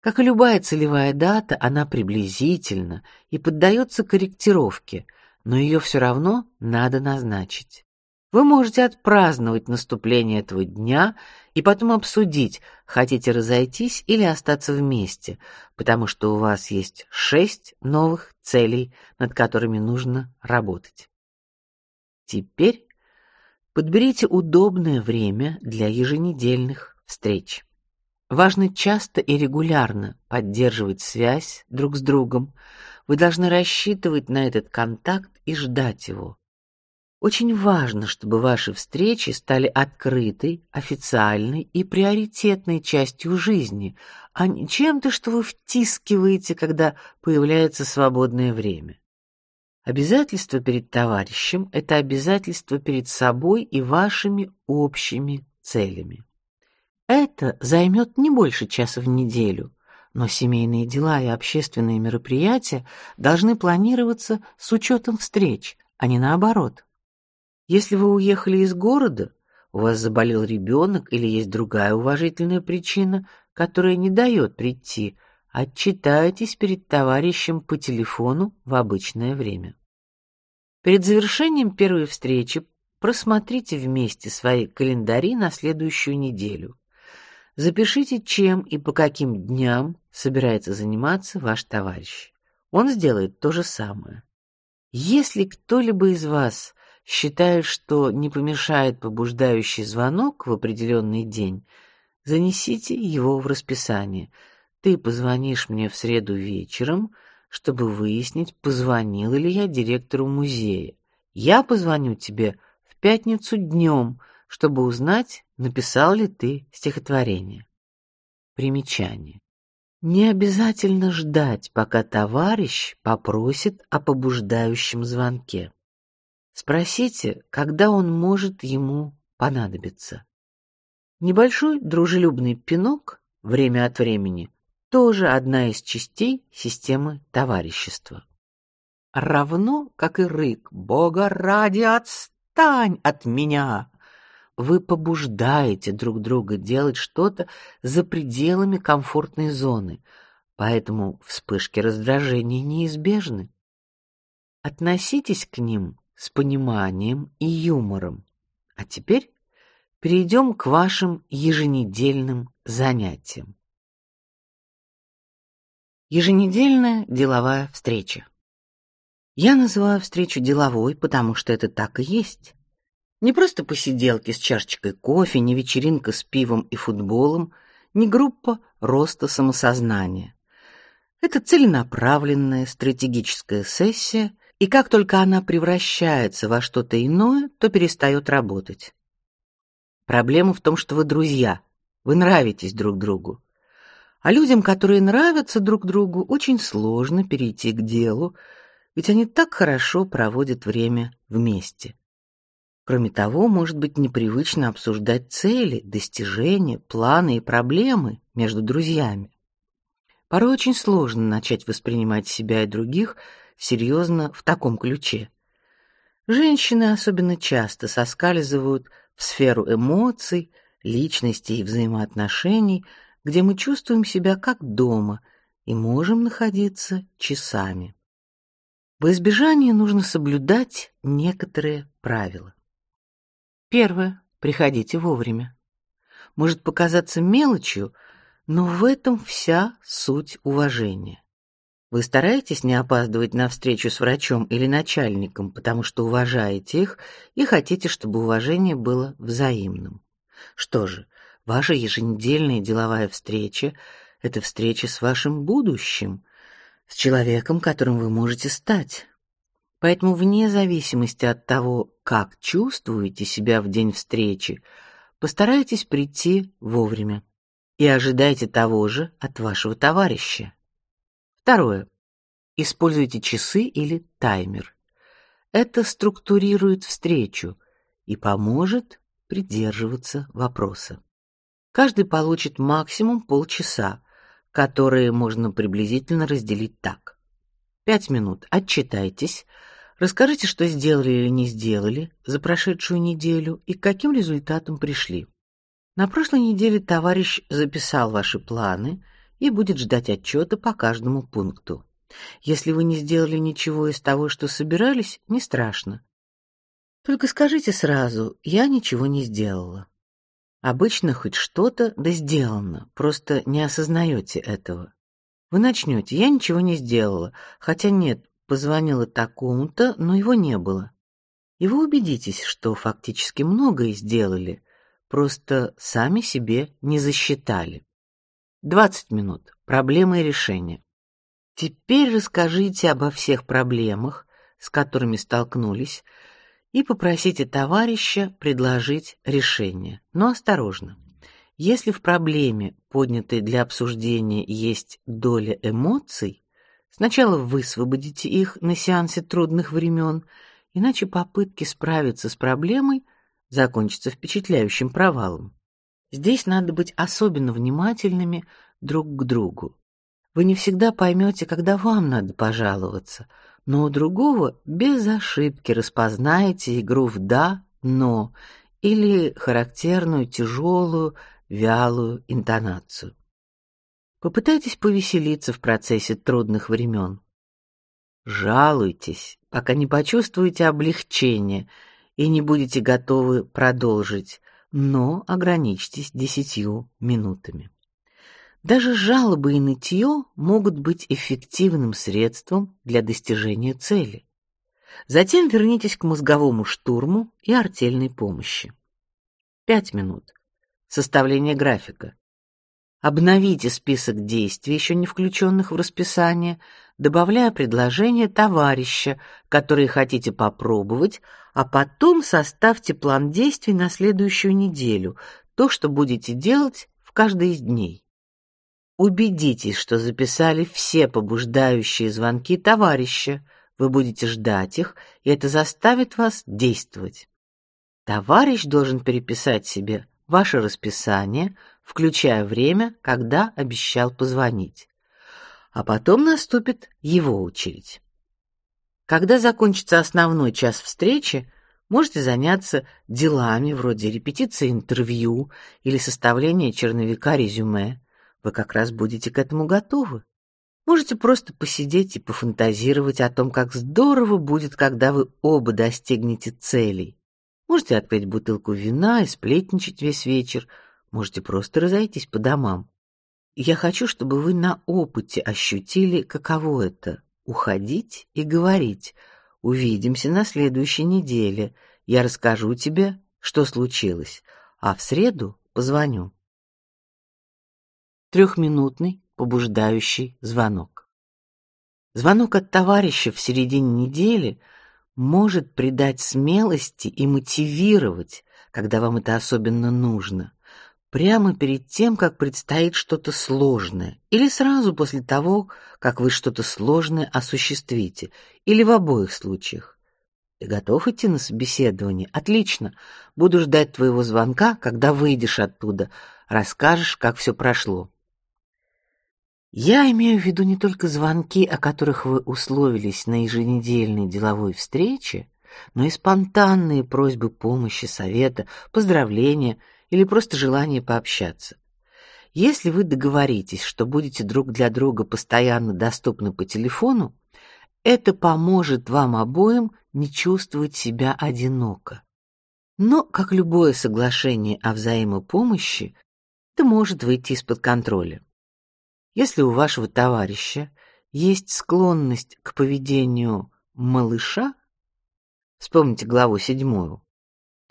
Как и любая целевая дата, она приблизительна и поддается корректировке, но ее все равно надо назначить. Вы можете отпраздновать наступление этого дня и потом обсудить, хотите разойтись или остаться вместе, потому что у вас есть шесть новых целей, над которыми нужно работать. Теперь подберите удобное время для еженедельных встреч. Важно часто и регулярно поддерживать связь друг с другом. Вы должны рассчитывать на этот контакт и ждать его. Очень важно, чтобы ваши встречи стали открытой, официальной и приоритетной частью жизни, а не чем-то, что вы втискиваете, когда появляется свободное время. Обязательство перед товарищем – это обязательство перед собой и вашими общими целями. Это займет не больше часа в неделю, но семейные дела и общественные мероприятия должны планироваться с учетом встреч, а не наоборот. Если вы уехали из города, у вас заболел ребенок или есть другая уважительная причина, которая не дает прийти, отчитайтесь перед товарищем по телефону в обычное время. Перед завершением первой встречи просмотрите вместе свои календари на следующую неделю. Запишите, чем и по каким дням собирается заниматься ваш товарищ. Он сделает то же самое. Если кто-либо из вас считает, что не помешает побуждающий звонок в определенный день, занесите его в расписание. Ты позвонишь мне в среду вечером, чтобы выяснить, позвонила ли я директору музея. Я позвоню тебе в пятницу днем, чтобы узнать, написал ли ты стихотворение. Примечание. Не обязательно ждать, пока товарищ попросит о побуждающем звонке. Спросите, когда он может ему понадобиться. Небольшой дружелюбный пинок время от времени тоже одна из частей системы товарищества. Равно как и рык: "Бога ради, отстань от меня!" Вы побуждаете друг друга делать что-то за пределами комфортной зоны, поэтому вспышки раздражения неизбежны. Относитесь к ним с пониманием и юмором. А теперь перейдем к вашим еженедельным занятиям. Еженедельная деловая встреча. Я называю встречу деловой, потому что это так и есть. Не просто посиделки с чашечкой кофе, не вечеринка с пивом и футболом, не группа роста самосознания. Это целенаправленная стратегическая сессия, и как только она превращается во что-то иное, то перестает работать. Проблема в том, что вы друзья, вы нравитесь друг другу. А людям, которые нравятся друг другу, очень сложно перейти к делу, ведь они так хорошо проводят время вместе. Кроме того, может быть непривычно обсуждать цели, достижения, планы и проблемы между друзьями. Порой очень сложно начать воспринимать себя и других серьезно в таком ключе. Женщины особенно часто соскальзывают в сферу эмоций, личности и взаимоотношений, где мы чувствуем себя как дома и можем находиться часами. В избежание нужно соблюдать некоторые правила. Первое приходите вовремя. Может показаться мелочью, но в этом вся суть уважения. Вы стараетесь не опаздывать на встречу с врачом или начальником, потому что уважаете их и хотите, чтобы уважение было взаимным. Что же, Ваша еженедельная деловая встреча — это встреча с вашим будущим, с человеком, которым вы можете стать. Поэтому вне зависимости от того, как чувствуете себя в день встречи, постарайтесь прийти вовремя и ожидайте того же от вашего товарища. Второе. Используйте часы или таймер. Это структурирует встречу и поможет придерживаться вопроса. Каждый получит максимум полчаса, которые можно приблизительно разделить так: пять минут отчитайтесь, расскажите, что сделали или не сделали за прошедшую неделю и к каким результатам пришли. На прошлой неделе товарищ записал ваши планы и будет ждать отчета по каждому пункту. Если вы не сделали ничего из того, что собирались, не страшно. Только скажите сразу: я ничего не сделала. Обычно хоть что-то да сделано, просто не осознаете этого. Вы начнете: я ничего не сделала, хотя нет, позвонила такому-то, но его не было. И вы убедитесь, что фактически многое сделали, просто сами себе не засчитали. 20 минут. Проблемы и решения. Теперь расскажите обо всех проблемах, с которыми столкнулись, и попросите товарища предложить решение. Но осторожно. Если в проблеме, поднятой для обсуждения, есть доля эмоций, сначала высвободите их на сеансе трудных времен, иначе попытки справиться с проблемой закончатся впечатляющим провалом. Здесь надо быть особенно внимательными друг к другу. Вы не всегда поймете, когда вам надо пожаловаться, но у другого без ошибки распознаете игру в да, но или характерную тяжелую, вялую интонацию. Попытайтесь повеселиться в процессе трудных времен. Жалуйтесь, пока не почувствуете облегчение и не будете готовы продолжить, но ограничьтесь десятью минутами. Даже жалобы и нытье могут быть эффективным средством для достижения цели. Затем вернитесь к мозговому штурму и артельной помощи. Пять минут. Составление графика. Обновите список действий, еще не включенных в расписание, добавляя предложения товарища, которые хотите попробовать, а потом составьте план действий на следующую неделю, то, что будете делать в каждый из дней. Убедитесь, что записали все побуждающие звонки товарища. Вы будете ждать их, и это заставит вас действовать. Товарищ должен переписать себе ваше расписание, включая время, когда обещал позвонить. А потом наступит его очередь. Когда закончится основной час встречи, Можете заняться делами вроде репетиции интервью или составления черновика резюме. Вы как раз будете к этому готовы. Можете просто посидеть и пофантазировать о том, как здорово будет, когда вы оба достигнете целей. Можете открыть бутылку вина и сплетничать весь вечер. Можете просто разойтись по домам. Я хочу, чтобы вы на опыте ощутили, каково это уходить и говорить: Увидимся на следующей неделе. Я расскажу тебе, что случилось, а в среду позвоню. Трехминутный побуждающий звонок. Звонок от товарища в середине недели может придать смелости и мотивировать, когда вам это особенно нужно, прямо перед тем, как предстоит что-то сложное, или сразу после того, как вы что-то сложное осуществите, или в обоих случаях. Ты готов идти на собеседование? Отлично. Буду ждать твоего звонка, когда выйдешь оттуда. Расскажешь, как все прошло. Я имею в виду не только звонки, о которых вы условились на еженедельной деловой встрече, но и спонтанные просьбы помощи, совета, поздравления или просто желание пообщаться. Если вы договоритесь, что будете друг для друга постоянно доступны по телефону, это поможет вам обоим не чувствовать себя одиноко. Но, как любое соглашение о взаимопомощи, это может выйти из-под контроля. Если у вашего товарища есть склонность к поведению малыша, вспомните главу седьмую,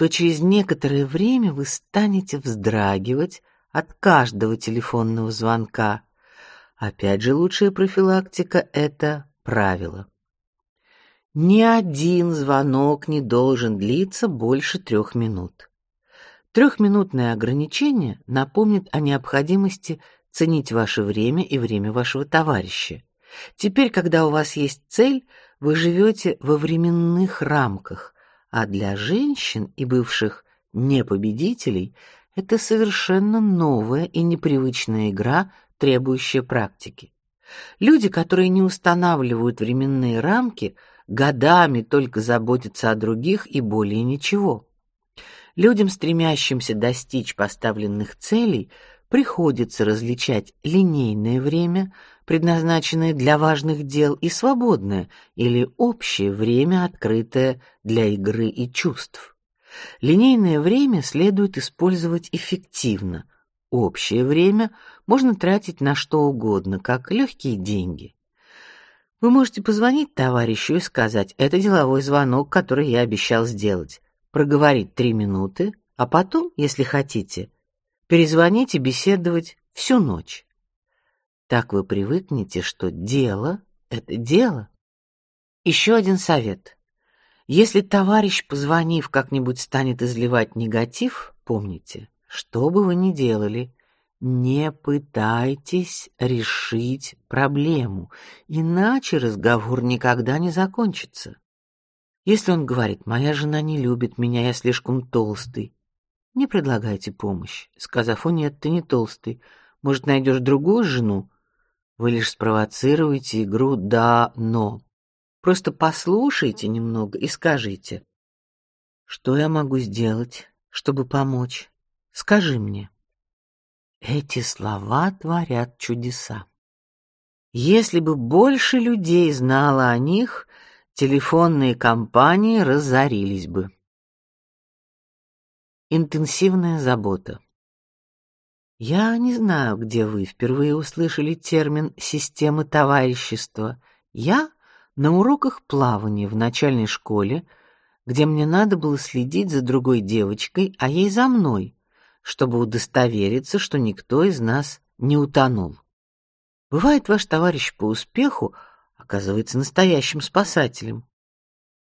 то через некоторое время вы станете вздрагивать от каждого телефонного звонка. Опять же, лучшая профилактика это правило. Ни один звонок не должен длиться больше трех минут. Трехминутное ограничение напомнит о необходимости ценить ваше время и время вашего товарища. Теперь, когда у вас есть цель, вы живете во временных рамках, а для женщин и бывших непобедителей это совершенно новая и непривычная игра, требующая практики. Люди, которые не устанавливают временные рамки, годами только заботятся о других и более ничего. Людям, стремящимся достичь поставленных целей, приходится различать линейное время, предназначенное для важных дел, и свободное или общее время, открытое для игры и чувств. Линейное время следует использовать эффективно. Общее время можно тратить на что угодно, как легкие деньги. Вы можете позвонить товарищу и сказать: "Это деловой звонок, который я обещал сделать". Проговорить три минуты, а потом, если хотите, перезвонить и беседовать всю ночь. Так вы привыкнете, что дело это дело. Еще один совет. Если товарищ, позвонив, как-нибудь станет изливать негатив, помните, что бы вы ни делали, не пытайтесь решить проблему, иначе разговор никогда не закончится. Если он говорит: "Моя жена не любит меня, я слишком толстый", не предлагайте помощь, сказав: "О нет, ты не толстый. Может, найдешь другую жену?" Вы лишь спровоцируете игру да, но. Просто послушайте немного и скажите: "Что я могу сделать, чтобы помочь? Скажи мне". Эти слова творят чудеса. Если бы больше людей знало о них, телефонные компании разорились бы. Интенсивная забота. Я не знаю, где вы впервые услышали термин системы товарищества. Я на уроках плавания в начальной школе, где мне надо было следить за другой девочкой, а ей за мной, чтобы удостовериться, что никто из нас не утонул. Бывает, ваш товарищ по успеху оказывается настоящим спасателем.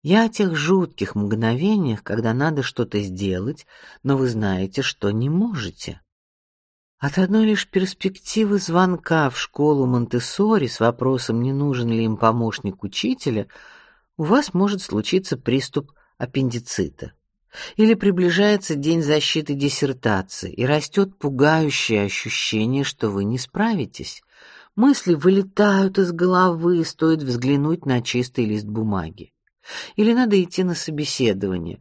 Я о тех жутких мгновениях, когда надо что-то сделать, но вы знаете, что не можете. От одной лишь перспективы звонка в школу Монтессори с вопросом, не нужен ли им помощник учителя, у вас может случиться приступ аппендицита. Или приближается день защиты диссертации, и растет пугающее ощущение, что вы не справитесь. Мысли вылетают из головы, стоит взглянуть на чистый лист бумаги. Или надо идти на собеседование.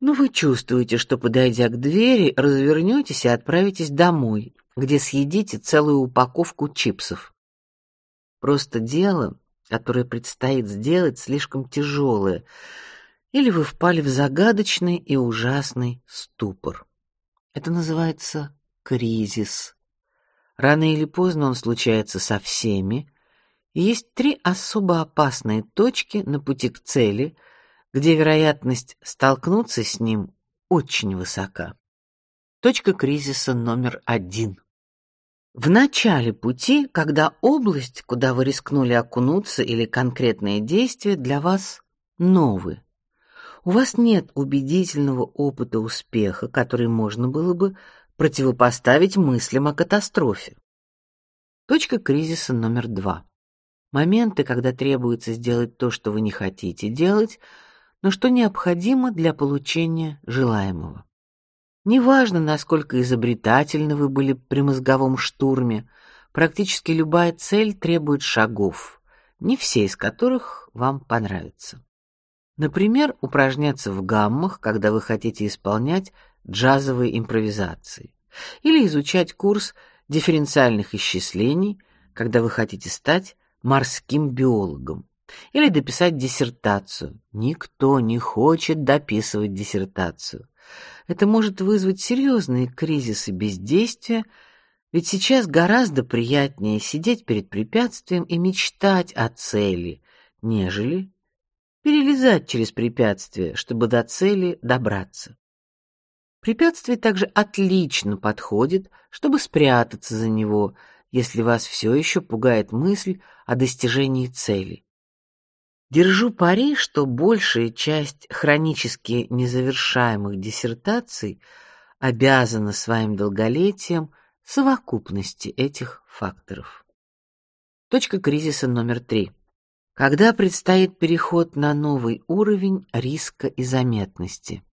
Но вы чувствуете, что подойдя к двери, развернетесь и отправитесь домой, где съедите целую упаковку чипсов. Просто дело, которое предстоит сделать, слишком тяжелое, или вы впали в загадочный и ужасный ступор. Это называется кризис. Рано или поздно он случается со всеми, и есть три особо опасные точки на пути к цели, где вероятность столкнуться с ним очень высока. Точка кризиса номер один. В начале пути, когда область, куда вы рискнули окунуться, или конкретные действия для вас новые, У вас нет убедительного опыта успеха, который можно было бы противопоставить мыслям о катастрофе. Точка кризиса номер два. Моменты, когда требуется сделать то, что вы не хотите делать, но что необходимо для получения желаемого. Неважно, насколько изобретательны вы были при мозговом штурме, практически любая цель требует шагов, не все из которых вам понравятся. Например, упражняться в гаммах, когда вы хотите исполнять джазовые импровизации, или изучать курс дифференциальных исчислений, когда вы хотите стать морским биологом, или дописать диссертацию. Никто не хочет дописывать диссертацию. Это может вызвать серьезные кризисы бездействия, ведь сейчас гораздо приятнее сидеть перед препятствием и мечтать о цели, нежели перелезать через препятствие, чтобы до цели добраться. Препятствие также отлично подходит, чтобы спрятаться за него, если вас все еще пугает мысль о достижении цели. Держу пари, что большая часть хронически незавершаемых диссертаций обязана своим долголетием совокупности этих факторов. Точка кризиса номер три. Когда предстоит переход на новый уровень риска и заметности.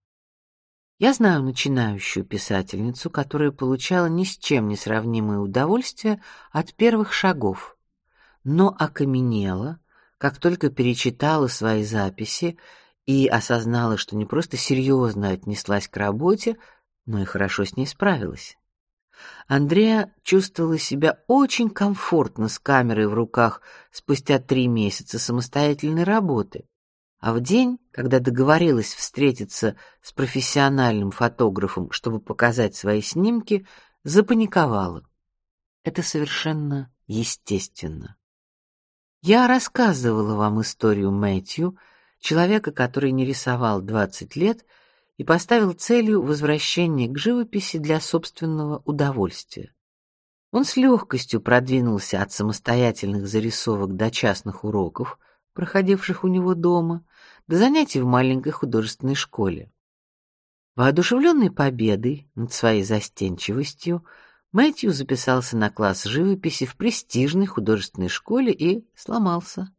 Я знаю начинающую писательницу, которая получала ни с чем не сравнимое удовольствие от первых шагов, но окаменела, как только перечитала свои записи и осознала, что не просто серьезно отнеслась к работе, но и хорошо с ней справилась. Андреа чувствовала себя очень комфортно с камерой в руках спустя три месяца самостоятельной работы, а в день, когда договорилась встретиться с профессиональным фотографом, чтобы показать свои снимки, запаниковала. Это совершенно естественно. Я рассказывала вам историю Мэтью, человека, который не рисовал 20 лет и поставил целью возвращение к живописи для собственного удовольствия. Он с легкостью продвинулся от самостоятельных зарисовок до частных уроков, проходивших у него дома, до занятий в маленькой художественной школе. Воодушевленный победой над своей застенчивостью, Мэтью записался на класс живописи в престижной художественной школе и сломался.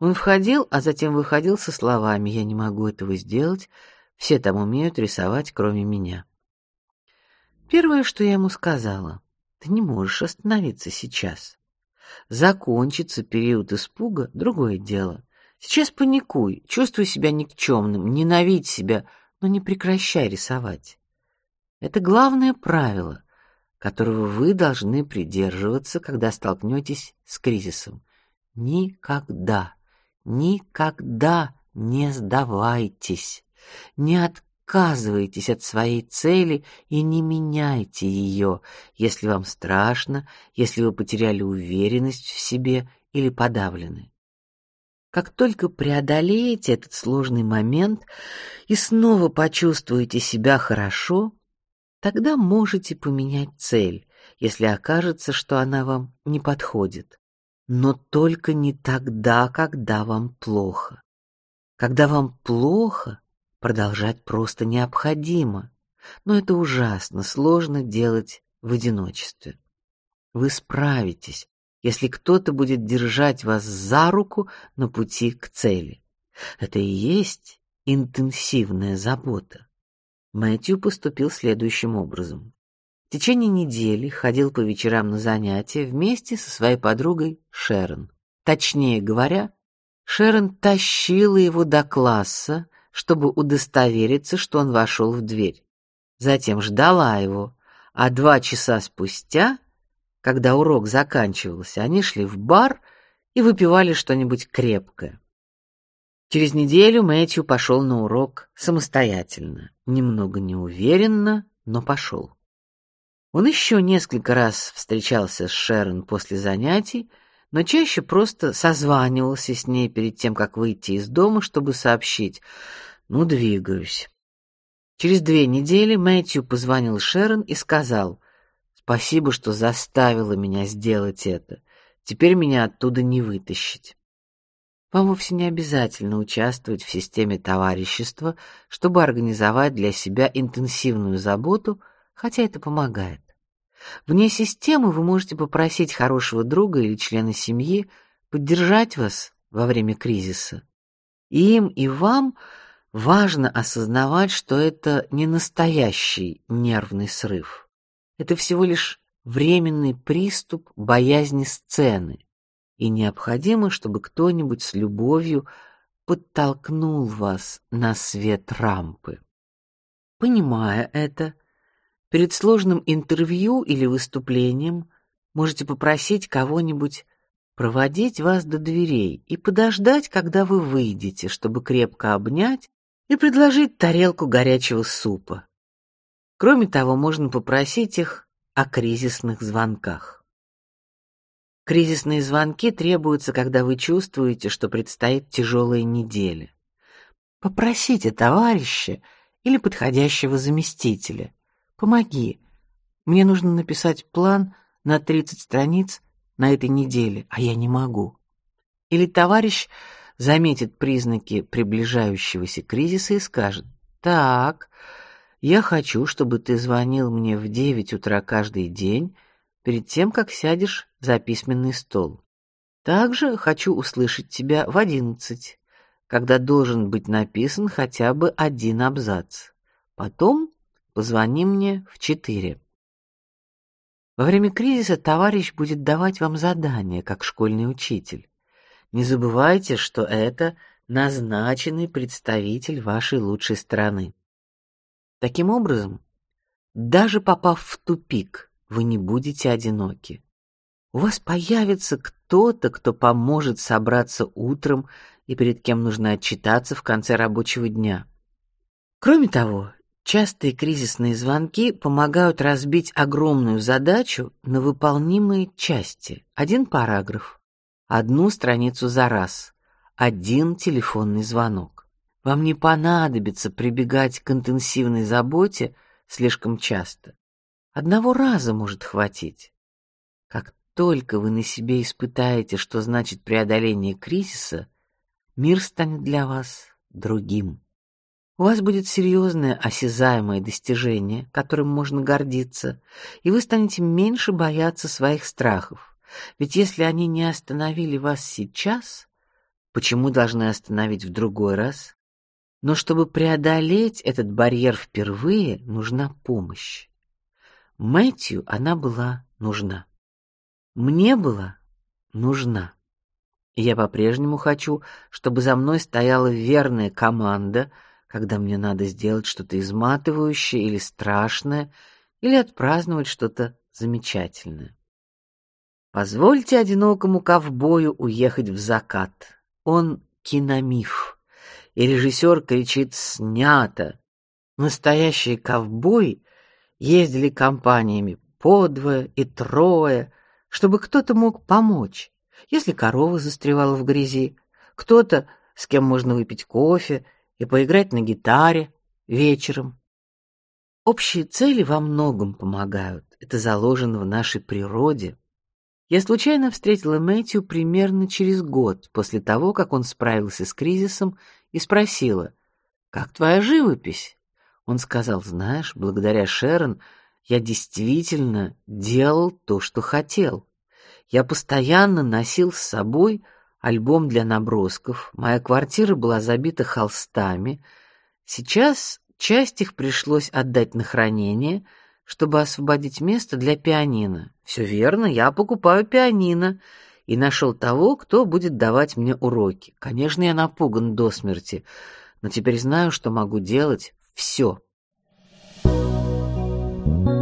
Он входил, а затем выходил со словами: "Я не могу этого сделать. Все там умеют рисовать, кроме меня". Первое, что я ему сказала: "Ты не можешь остановиться сейчас. Закончится период испуга, другое дело. Сейчас паникуй, чувствуй себя никчемным, ненавидь себя, но не прекращай рисовать. Это главное правило, которого вы должны придерживаться, когда столкнетесь с кризисом. Никогда, никогда не сдавайтесь, не отказывайтесь от своей цели и не меняйте ее, если вам страшно, если вы потеряли уверенность в себе или подавлены. Как только преодолеете этот сложный момент и снова почувствуете себя хорошо, тогда можете поменять цель, если окажется, что она вам не подходит. Но только не тогда, когда вам плохо. Когда вам плохо, продолжать просто необходимо. Но это ужасно сложно делать в одиночестве. Вы справитесь, если кто-то будет держать вас за руку на пути к цели. Это и есть интенсивная забота. Мэтью поступил следующим образом. В течение недели ходил по вечерам на занятия вместе со своей подругой Шерон. Точнее говоря, Шерон тащила его до класса, чтобы удостовериться, что он вошел в дверь. Затем ждала его, а два часа спустя, когда урок заканчивался, они шли в бар и выпивали что-нибудь крепкое. Через неделю Мэтью пошел на урок самостоятельно, немного неуверенно, но пошел. Он еще несколько раз встречался с Шерон после занятий, но чаще просто созванивался с ней перед тем, как выйти из дома, чтобы сообщить: "Ну, двигаюсь". Через две недели Мэтью позвонил Шерон и сказал: "Спасибо, что заставила меня сделать это. Теперь меня оттуда не вытащить". Вам вовсе не обязательно участвовать в системе товарищества, чтобы организовать для себя интенсивную заботу, хотя это помогает. Вне системы вы можете попросить хорошего друга или члена семьи поддержать вас во время кризиса. И им и вам важно осознавать, что это не настоящий нервный срыв. Это всего лишь временный приступ боязни сцены, и необходимо, чтобы кто-нибудь с любовью подтолкнул вас на свет рампы. Понимая это, перед сложным интервью или выступлением можете попросить кого-нибудь проводить вас до дверей и подождать, когда вы выйдете, чтобы крепко обнять и предложить тарелку горячего супа. Кроме того, можно попросить их о кризисных звонках. Кризисные звонки требуются, когда вы чувствуете, что предстоит тяжелая неделя. Попросите товарища или подходящего заместителя. Помоги. Мне нужно написать план на 30 страниц на этой неделе, а я не могу. Или товарищ заметит признаки приближающегося кризиса и скажет: "Так, я хочу, чтобы ты звонил мне в 9 утра каждый день перед тем, как сядешь за письменный стол. Также хочу услышать тебя в одиннадцать, когда должен быть написан хотя бы один абзац. Потом позвони мне в четыре. Во время кризиса товарищ будет давать вам задания, как школьный учитель. Не забывайте, что это назначенный представитель вашей лучшей стороны. Таким образом, даже попав в тупик, вы не будете одиноки. У вас появится кто-то, кто поможет собраться утром и перед кем нужно отчитаться в конце рабочего дня. Кроме того, частые кризисные звонки помогают разбить огромную задачу на выполнимые части. Один параграф, одну страницу за раз, один телефонный звонок. Вам не понадобится прибегать к интенсивной заботе слишком часто. Одного раза может хватить. Как только вы на себе испытаете, что значит преодоление кризиса, мир станет для вас другим. У вас будет серьезное осязаемое достижение, которым можно гордиться, и вы станете меньше бояться своих страхов. Ведь если они не остановили вас сейчас, почему должны остановить в другой раз? Но чтобы преодолеть этот барьер впервые, нужна помощь. Мэтью она была нужна. Мне была нужна. Я по-прежнему хочу, чтобы за мной стояла верная команда, когда мне надо сделать что-то изматывающее или страшное, или отпраздновать что-то замечательное. Позвольте одинокому ковбою уехать в закат. Он киномиф, и режиссер кричит «снято». Настоящий ковбой ездили компаниями по двое и трое, чтобы кто-то мог помочь, если корова застревала в грязи, кто-то, с кем можно выпить кофе и поиграть на гитаре вечером. Общие цели во многом помогают. Это заложено в нашей природе. Я случайно встретила Мэтью примерно через год после того, как он справился с кризисом, и спросила: "Как твоя живопись?" Он сказал: "Знаешь, благодаря Шерон я действительно делал то, что хотел. Я постоянно носил с собой альбом для набросков. Моя квартира была забита холстами. Сейчас часть их пришлось отдать на хранение, чтобы освободить место для пианино. Все верно, я покупаю пианино, и нашел того, кто будет давать мне уроки. Конечно, я напуган до смерти, но теперь знаю, что могу делать все. Thank you.